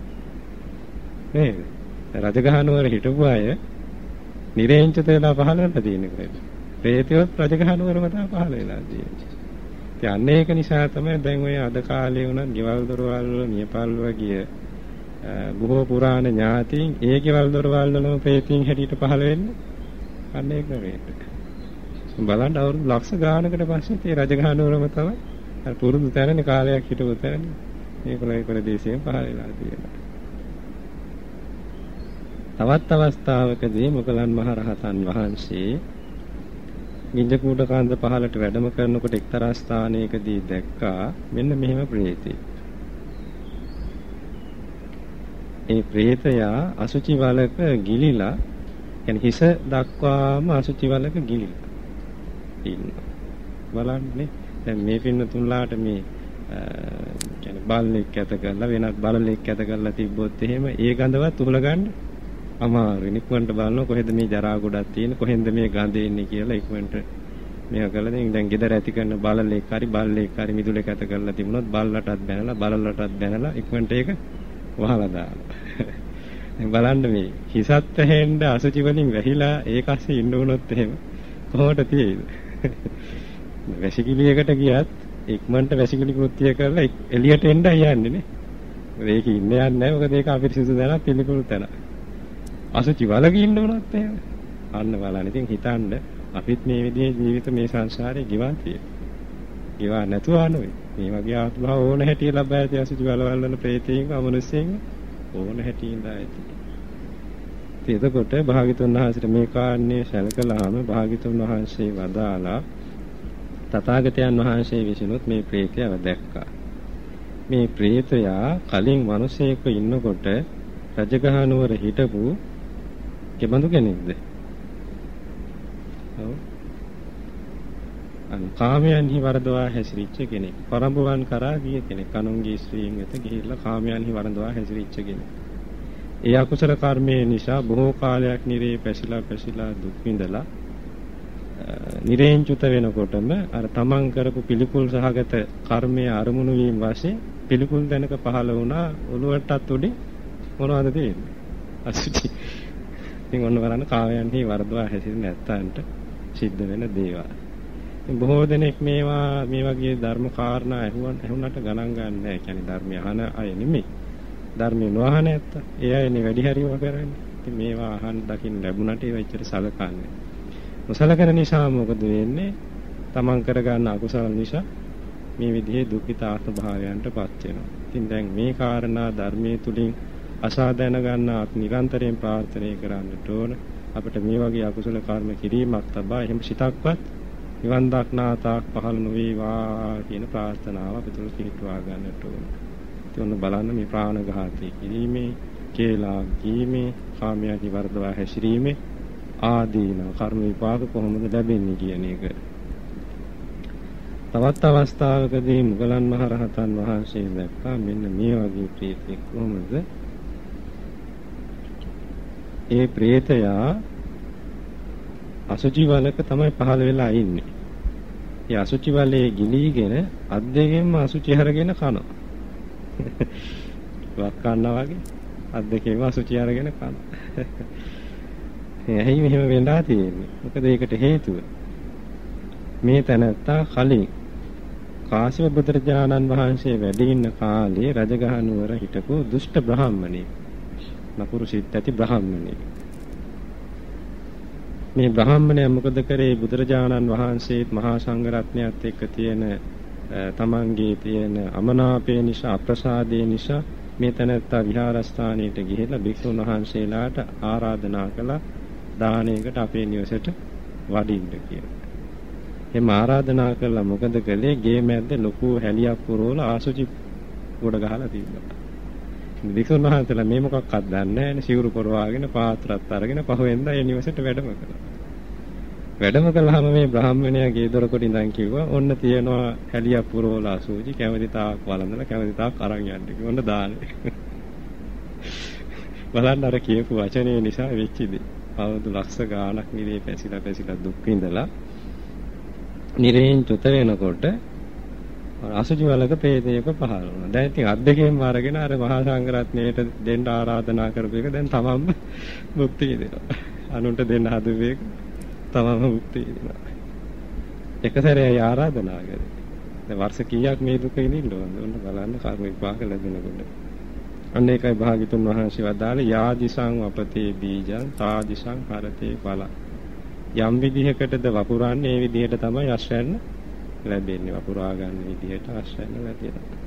නේද? රජගහනුවර හිටපු අය නිරේංචත වෙලා පහළ වෙලා තියෙන්නේ. ප්‍රේතයොත් රජගහනුවරම තමයි පහළ වෙලා තියෙන්නේ. ඉතින් අන්න ඒක නිසා තමයි දැන් ඔය අද කාලේ වුණත් ගෙවල් දොරවල් වල මියපල් වගේ බොහෝ පුරාණ ඥාතීන් ඒ ගෙවල් දොරවල් වලම ප්‍රේතීන් හැටියට පහළ වෙන්නේ. අන්න ඒක නෙවෙයි. බලන්න අවුරුදු ලක්ෂ ගානකට පස්සේ ඒ රජගහනුවරම තමයි අර පුරුදු තැනනේ කාලයක් හිටපු තැනනේ. මේකලයි ප්‍රදේශයෙන් පහළ වෙලා තියෙනවා. තවත් අවස්ථාවකදී මොගලන් මහරහතන් වහන්සේ ගිජ්ජකූට කාන්ද පහලට වැඩම කරනකොට එක්තරා ස්ථානයකදී දැක්කා මෙන්න මෙහෙම ප්‍රේතෙක්. ඒ ප්‍රේතයා අසුචි වලක ගිලිලා يعني හිස දක්වාම අසුචි වලක ගිලිලා ඉන්නවා. බලන්නේ දැන් මේ පින්න තුන්ලාට මේ කියන්නේ බල්ලෙක් ඇත කරලා වෙනත් බලලෙක් ඇත කරලා තිබ්බොත් එහෙම ඒ ගඳවත් උහුල ගන්න අමාරුයි. ඉක්මනට බලනවා කොහෙද මේ ජරා ගොඩක් තියෙන කොහෙන්ද මේ ගඳ එන්නේ කියලා ඉක්මනට මේක කළා දැන් දැන් ගෙදර ඇති කරන බලලෙක් හරි බල්ලෙක් හරි මිදුලෙක් ඇත කරලා තිබුණොත් බල්ලටත් බැනලා බලලටත් බැනලා ඉක්මනට ඒක වහලා දානවා. දැන් බලන්න මේ හිසත් ඇහෙන්න අසුචි වලින් වැහිලා ඒක ඇස්සේ ඉන්න උනොත් එහෙම කොහොමද තියෙයිද? වැසිකිළියකට ගියත් ඉක්මනට වැසිකිලි කෘත්‍ය කරලා එළියට එන්න යන්නේ නේ. ඒක ඉන්න යන්නේ නැහැ. මොකද ඒක අපිරිසිදු දැනක් පිළිකුල් තැනක්. අසුචි වලක ඉන්න උනත් එහෙම. අන්න බලන්න. ඉතින් හිතන්න අපිත් මේ විදිහේ ජීවිත මේ සංසාරේ ගෙවා තියෙනවා. ගෙවා නැතුව නෙවෙයි. මේ වගේ ආත්මභාව ඕන හැටි ලබා ඇති අසුචි වලවල් වල ප්‍රේතයෙන් අමනුෂ්‍යයෙන් ඕන හැටි ඉඳා ඇති. එතකොට භාග්‍යතුන් වහන්සේට මේ කාරණේ සැලකලාම භාග්‍යතුන් වහන්සේ වදාලා තථාගතයන් වහන්සේ විසිනුත් මේ ප්‍රේතයව දැක්කා. මේ ප්‍රේතයා කලින් මිනිසෙක් ඉන්නකොට රජගහ නුවර හිටපු කෙබඳු කෙනෙක්ද? ඔව්. අන් කාමයන්හි වරදවා හැසිරිච්ච කෙනෙක්. පරඹුවන් කරා ගිය කෙනෙක්. කනුන්ගේ ස්ත්‍රීන් වෙත ගිහිල්ලා කාමයන්හි වරදවා හැසිරිච්ච කෙනෙක්. ඒ අකුසල කර්මයේ නිසා බොහෝ කාලයක් නිරේ පැසිලා පැසිලා දුක් විඳලා නිරේන්චුත වෙනකොටම අර තමන් කරපු පිළිකුල් සහගත කර්මයේ අරමුණු වීම වශයෙන් පිළිකුල් දැනක පහළ වුණා ඔළුවටත් උඩින් මොනවද තියෙන්නේ අසුචි ඉතින් ඔන්න බලන්න කාවයන්හි වර්ධවා හැසිරෙන නැත්තන්ට සිද්ධ වෙන දේවල්. ඉතින් බොහෝ දෙනෙක් මේවා මේ වගේ ධර්ම කාරණා ඇහුවන් ඇහුණට ගණන් ගන්න නැහැ. කියන්නේ ධර්මය අහන අය නෙමෙයි. ධර්මය නොඅහන නැත්ත. ඒ අයනේ වැඩි හරියම කරන්නේ. ඉතින් මේවා අහන්න දකින්න ලැබුණට ඒව එච්චර සලකන්නේ. නොසලකන නිසා මොකද වෙන්නේ? තමන් කරගන්න අකුසල නිසා මේ විදිහේ දුක්ඛිත ආත්ම භාවයන්ටපත් වෙනවා. ඉතින් දැන් මේ කාරණා ධර්මයේ තුලින් අසා දැනගන්න අපි නිරන්තරයෙන් ප්‍රාර්ථනා කරන්නට ඕන. අපිට මේ වගේ අකුසල කර්ම කිරීමක් තබා එහෙම සිතක්වත් නිවන් දක්නා තාක් පහළ නොවේවා කියන ප්‍රාර්ථනාව අපි තුල පිහිටුවා ගන්නට ඕන. ඉතින් බලන්න මේ ප්‍රාණඝාතය කිරීමේ, කේලා කීමේ, කාමයන්හි වර්ධවා හැසිරීමේ ආදීන කර්ම විපාක කොහොමද ලැබෙන්නේ කියන එක. තවත් අවස්ථාවකදී මුගලන් මහ රහතන් වහන්සේ දැක්කා මෙන්න මේ වගේ ප්‍රීතියක් කොහොමද ඒ ප්‍රේතයා අසුචි වලක තමයි පහළ වෙලා ඉන්නේ. ඒ අසුචි වලේ ගිලීගෙන අත් දෙකෙන්ම අසුචි හරගෙන කනවා. වක් කන්නා වගේ අත් දෙකෙන්ම අසුචි අරගෙන කනවා. එහේ මෙහෙම වෙලා තියෙන්නේ. මොකද ඒකට හේතුව මේ තැනත්තා කලින් කාශ්‍යප බුදුරජාණන් වහන්සේ වැඩ ඉන්න කාලේ රජගහ නුවර හිටපු දුෂ්ට බ්‍රාහ්මණෙක්. නපුරු සිත් ඇති බ්‍රාහ්මණයෙක්. මේ බ්‍රාහ්මණයා මොකද කරේ බුදුරජාණන් වහන්සේත් මහා සංඝරත්නයත් එක්ක තියෙන තමන්ගේ තියෙන අමනාපය නිසා අප්‍රසාදේ නිසා මේ තැනත්තා විහාරස්ථානයට ගිහිල්ලා භික්ෂුන් වහන්සේලාට ආරාධනා කළා දානයකට අපේ නිවසට වඩින්න කියලා. එහම ආරාධනා කළා මොකද කළේ ගේ මැද්ද ලොකු හැලියක් පුරවලා ආසුචි ගොඩ ගහලා තිබ්බා. වික්ෂුන් වහන්සේලා මේ මොකක්වත් දන්නේ නැහැ නේ සිවුරු පොරවාගෙන පාත්‍රත් අරගෙන පහුවෙන්දා ඒ නිවසේට වැඩම කළා. වැඩම කළාම මේ බ්‍රාහ්මණයා ගේ දොරකට ඉඳන් කිව්වා ඔන්න තියනවා හැලියක් පුරවලා සූචි කැමති තාක් වළඳලා කැමති තාක් අරන් යන්න කිව්වා. ඔන්න දාන්නේ. බලන්න අර කියපු වචනේ නිසා වෙච්ච දේ. අවුරුදු ලක්ෂ ගාණක් නිරේ පැසිලා පැසිලා දුක් විඳලා නිරේන් චුත වෙනකොට අසුචි වලක ප්‍රේතයක පහළ වුණා. දැන් ඉතින් අත් දෙකෙන්ම අරගෙන අර මහා සංඝරත්නයට දෙන්න ආරාධනා කරපු එක දැන් තමන්ම මුක්ති විඳිනවා. අනුන්ට දෙන්න හදුව එක තමන්ම මුක්ති විඳිනවා. එක සැරේ ආරාධනා කරේ. දැන් වර්ෂ කීයක් මේ දුක විඳින්න ඕනද? ඔන්න බලන්න කර්ම විපාක ලැබෙනකොට. අන්න ඒකයි භාග්‍යතුන් වහන්සේ වදාළේ යාදිසං අපතේ බීජං තාදිසං හරතේ බල. යම් විදිහකටද වපුරන්නේ ඒ විදිහට තමයි අශ්වයන් ලැබෙන්නේ වපුරා ගන්න විදිහට අශ්වයන් ලැබෙනවා.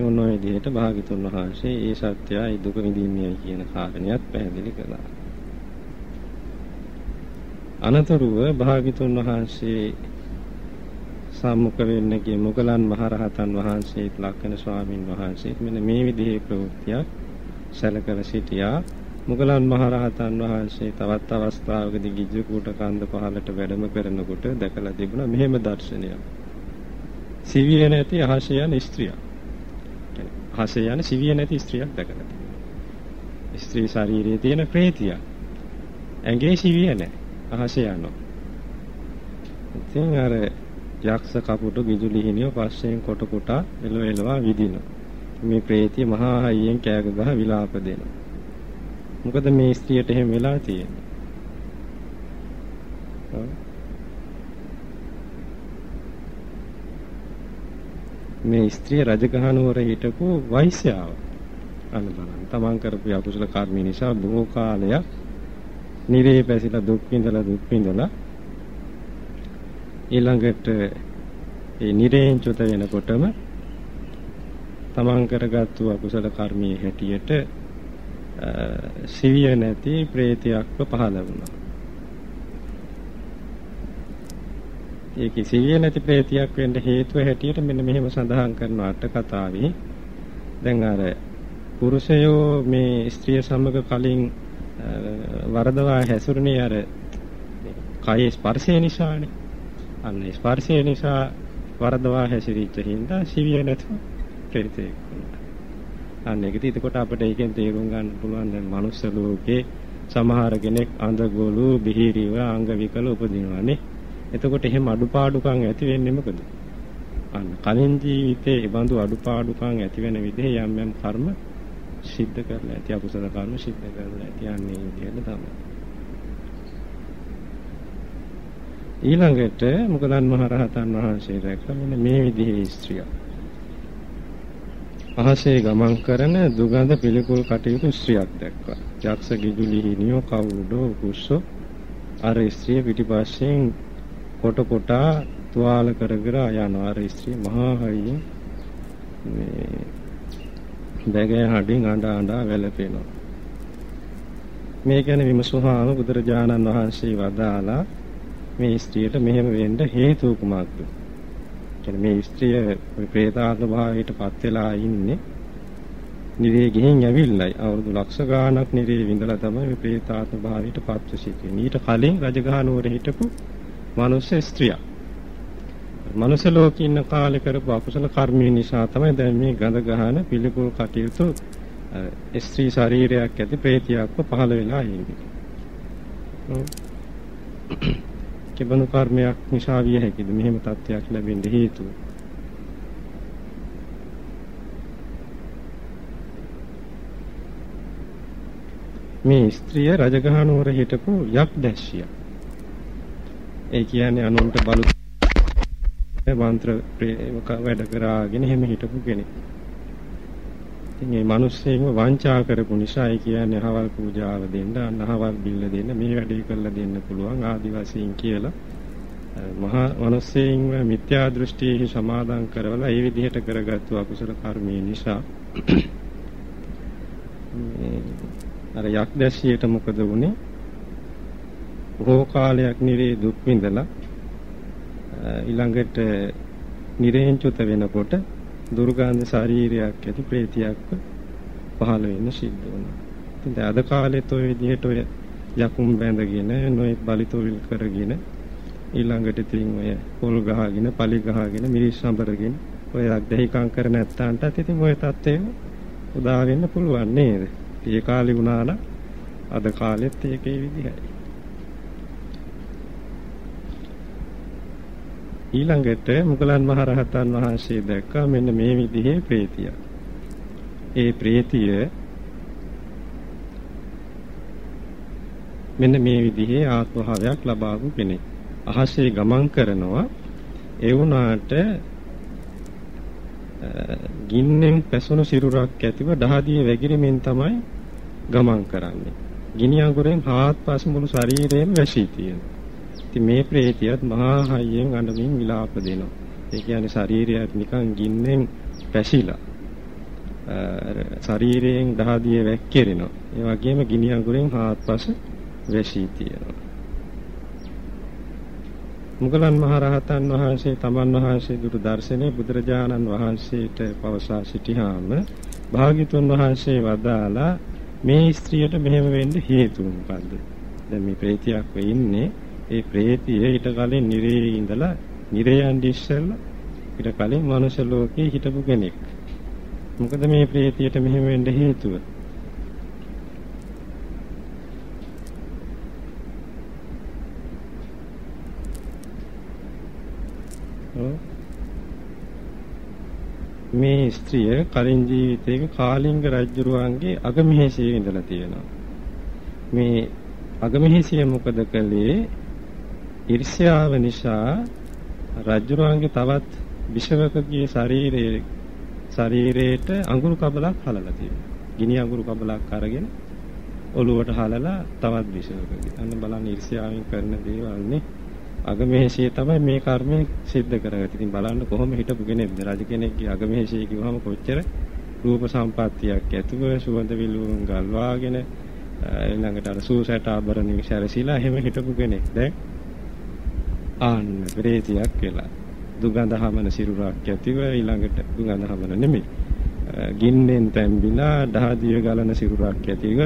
ඔන්න ඔය විදිහට භාග්‍යතුන් වහන්සේ ඒ සත්‍යය දුක විඳින්නේ කියන කාරණයක් පැහැදිලි කළා. අනතුරුව භාග්‍යතුන් වහන්සේ සම්මුඛ වෙන්න ගිය මොගලන් මහරහතන් වහන්සේත් ලක්කන ස්වාමින් වහන්සේත් මෙන්න මේ විදිහේ ප්‍රවෘත්තියක් සැලකලා සිටියා. මොගලන් මහරහතන් වහන්සේ තවත් අවස්ථාවකදී ගිජ්ජකූට කන්ද පහලට වැඩම කරනකොට දැකලා තිබුණා මෙහෙම දර්ශනයක්. සිවිය නැති අහසේ යන ස්ත්‍රියක්. අහසේ යන සිවිය නැති ස්ත්‍රියක් දැකලා තිබුණා. ස්ත්‍රී ශරීරයේ තියෙන ප්‍රේතිය. ඇඟේ සිවිය නැහැ. අහසේ යනවා. ඉතින් අර යක්ෂ කපුටු විදුලි හිමියෝ පස්සෙන් කොට කොට එළව එළවා විදිනවා. මේ ප්‍රේතිය මහා හයියෙන් කෑග ගහ විලාප දෙනවා. මොකද මේ ස්ත්‍රියට එහෙම වෙලා තියෙන්නේ? මේ ස්ත්‍රිය රජගහනුවර හිටපු වෛශ්‍යාව. අන්න බලන්න. තමන් කරපු අකුසල කර්ම නිසා බොහෝ කාලයක් නිරේ පැසිලා දුක් විඳලා දුක් විඳලා ඊළඟට ඒ නිරේන් චුත වෙනකොටම තමන් කරගත්තු අකුසල කර්මයේ හැටියට සිවිය නැති ප්‍රේතයක්ව පහළ වුණා. ඒකේ සිවිය නැති ප්‍රේතයක් වෙන්න හේතුව හැටියට මෙන්න මෙහෙම සඳහන් කරන අට කතාවේ දැන් අර පුරුෂයෝ මේ ස්ත්‍රිය සමග කලින් වරදවා හැසිරුණේ අර කයේ ස්පර්ශය නිසානේ. අන්න ස්පර්ශය නිසා වරදවා හැසිරිච්ච හින්දා සිවිය නැතුව ප්‍රේතෙක් වුණා. අන්න ඒකද එතකොට අපිට ඒකෙන් තේරුම් ගන්න පුළුවන් දැන් මනුස්ස ලෝකේ සමහර කෙනෙක් අඳගොළු බිහිරිව අංග විකල උපදිනවානේ. එතකොට එහෙම අඩුපාඩුකම් ඇති වෙන්නේ මොකද? අන්න කලින් ජීවිතේ ඒ බඳු අඩුපාඩුකම් ඇති වෙන විදිහේ යම් යම් කර්ම සිද්ධ කරලා ඇති අකුසල කර්ම සිද්ධ කරලා ඇති යන්නේ විදිහට තමයි. ඊළඟට මොකදන් මහරහතන් වහන්සේ දැක්කම මේ විදිහේ ස්ත්‍රියක්. අහසේ ගමන් කරන දුගඳ පිළිකුල් කටයුතු ස්ත්‍රියක් දැක්කා. යක්ෂ ගිජුලි හිනියෝ කවුඩෝ කුස්සෝ අර ස්ත්‍රිය පිටිපස්සෙන් කොට කොටා තුවාල කර කර යන අර ස්ත්‍රිය මහා හයියෙන් මේ බැගෑ හඩින් අඬ අඬ වැළපෙනවා. මේ ගැන විමසුවාම බුදුරජාණන් වහන්සේ වදාලා මේ ස්ත්‍රියට මෙහෙම වෙන්න හේතුව කුමක්ද? කියන්නේ මේ ස්ත්‍රිය ප්‍රේතාත්ම භාවයට පත් වෙලා ඉන්නේ නිරේ ගිහින් ඇවිල්ලයි අවුරුදු ලක්ෂ ගාණක් නිරේ විඳලා තමයි මේ ප්‍රේතාත්ම භාවයට පත්ව සිටින්නේ. ඊට කලින් රජගහ නුවර හිටපු මනුස්ස ස්ත්‍රියක්. මනුස්ස ලෝකේ ඉන්න කාලේ කරපු අකුසල කර්මය නිසා තමයි දැන් මේ ගඳ ගහන පිළිකුල් කටයුතු ස්ත්‍රී ශරීරයක් ඇති ප්‍රේතියක්ව පහළ වෙලා ඉන්නේ. කෙබඳු කර්මයක් නිසා විය හැකිද මෙහෙම තත්ත්වයක් ලැබෙන්න හේතුව? මේ ස්ත්‍රිය රජගහනුවර හිටපු යක් දැස්සිය. ඒ කියන්නේ අනුන්ට බලු මන්ත්‍ර වැඩ කරාගෙන එහෙම හිටපු කෙනෙක්. ඉතින් මේ මිනිස්සෙක්ව වංචා කරපු නිසා ඒ කියන්නේ අහවල් පූජාව දෙන්න, අන්නහවල් බිල්ල දෙන්න, මේ වැඩේ කරලා දෙන්න පුළුවන් ආදි වශයෙන් කියලා මහා මිනිස්සෙයින්ව මිත්‍යා දෘෂ්ටියෙහි සමාදන් කරවලා ඒ විදිහට කරගත්තු අකුසල කර්මයේ නිසා අර යක් දැසියට මොකද වුනේ? බොහෝ කාලයක් නිරේ දුක් විඳලා ඊළඟට නිරේන්චුත වෙනකොට දුර්ගන්ධ ශරීරයක් ඇති ප්‍රේතියක්ව පහළ වෙන්න සිද්ධ වෙනවා. ඉතින් අද කාලෙත් ওই විදිහට ඔය යකුම් බැඳගෙන නොයෙක් බලිතොවිල් කරගෙන ඊළඟට ඉතින් ඔය පොල් ගහගෙන පලි ගහගෙන මිරිස් සම්බරගෙන ඔය අධ්‍යයකම් කර නැත්තාන්ටත් ඉතින් ඔය தත්ත්වය උදා වෙන්න පුළුවන් නේද? ඒ කාලේ වුණා නම් අද කාලෙත් ඒකේ විදිහයි. ඊළඟට මුගලන් මහරහතන් වහන්සේ දැක්කා මෙන්න මේ විදිහේ ප්‍රේතිය. ඒ ප්‍රේතිය මෙන්න මේ විදිහේ ආත්මභාවයක් ලබාපු කෙනෙක්. අහසේ ගමන් කරනවා ඒ වුණාට ගින්නෙන් පැසුණු සිරුරක් ඇතිව දහදිය වැగిරෙමින් තමයි ගමන් කරන්නේ. ගිනි අඟුරෙන් හාත්පස මුළු ශරීරයම වැසී තියෙනවා. ඉතින් මේ ප්‍රේතියත් මහා හයියෙන් අඬමින් විලාප දෙනවා. ඒ කියන්නේ ශරීරයත් නිකන් ගින්නෙන් පැසිලා. ශරීරයෙන් දහදිය වැක්කිරෙනවා. ඒ වගේම ගිනි අඟුරෙන් හාත්පස වැසී තියෙනවා. මුගලන් මහරහතන් වහන්සේ තමන් වහන්සේ දුටු දර්ශනේ බුදුරජාණන් වහන්සේට පවසා සිටියාම භාග්‍යතුන් වහන්සේ වදාලා මේ ස්ත්‍රියට මෙහෙම වෙන්න හේතුව මොකද්ද? දැන් මේ ප්‍රේතියක් වෙන්නේ ඒ ප්‍රේතිය ඊට කලින් නිරේ ඉඳලා නිරයන් ඉස්සෙල්ලා ඊට කලින් මනුෂ්‍ය ලෝකේ හිටපු කෙනෙක්. මොකද මේ ප්‍රේතියට මෙහෙම වෙන්න හේතුව? මේ ස්ත්‍රිය කලින් ජීවිතයක කාලිංග රජුරුවන්ගේ අගමහේසියේ ඉඳලා තියෙනවා. මේ අගමහේසිය මොකද කළේ? ඊර්ෂ්‍යාව නිසා රජුරුවන්ගේ තවත් විෂවකගේ ශරීරයේ ශරීරයට අඟුරු කබලක් හලලා තියෙනවා. ගිනි අඟුරු කබලක් අරගෙන ඔළුවට හලලා තවත් විෂවකගේ. අන්න බලන්න ඊර්ෂ්‍යාවෙන් කරන දේවල් නේ. අගමහේසිය තමයි මේ කර්මය සිද්ධ කරගත්තේ. ඉතින් බලන්න කොහොම හිටපු කෙනෙක්ද රජ කෙනෙක්ගේ අගමහේසිය කිව්වම කොච්චර රූප සම්පත්තියක් ඇතුව සුවඳ විලවුන් ගල්වාගෙන ඊළඟට අර සූසට ආභරණ සැරසීලා එහෙම හිටපු කෙනෙක්. දැන් ආන්න ප්‍රේතියක් වෙලා දුගඳ හමන සිරුරක් ඇතිව ඊළඟට දුගඳ හමන නෙමෙයි. ගින්නෙන් තැම්බිලා දහදිය ගලන සිරුරක් ඇතිව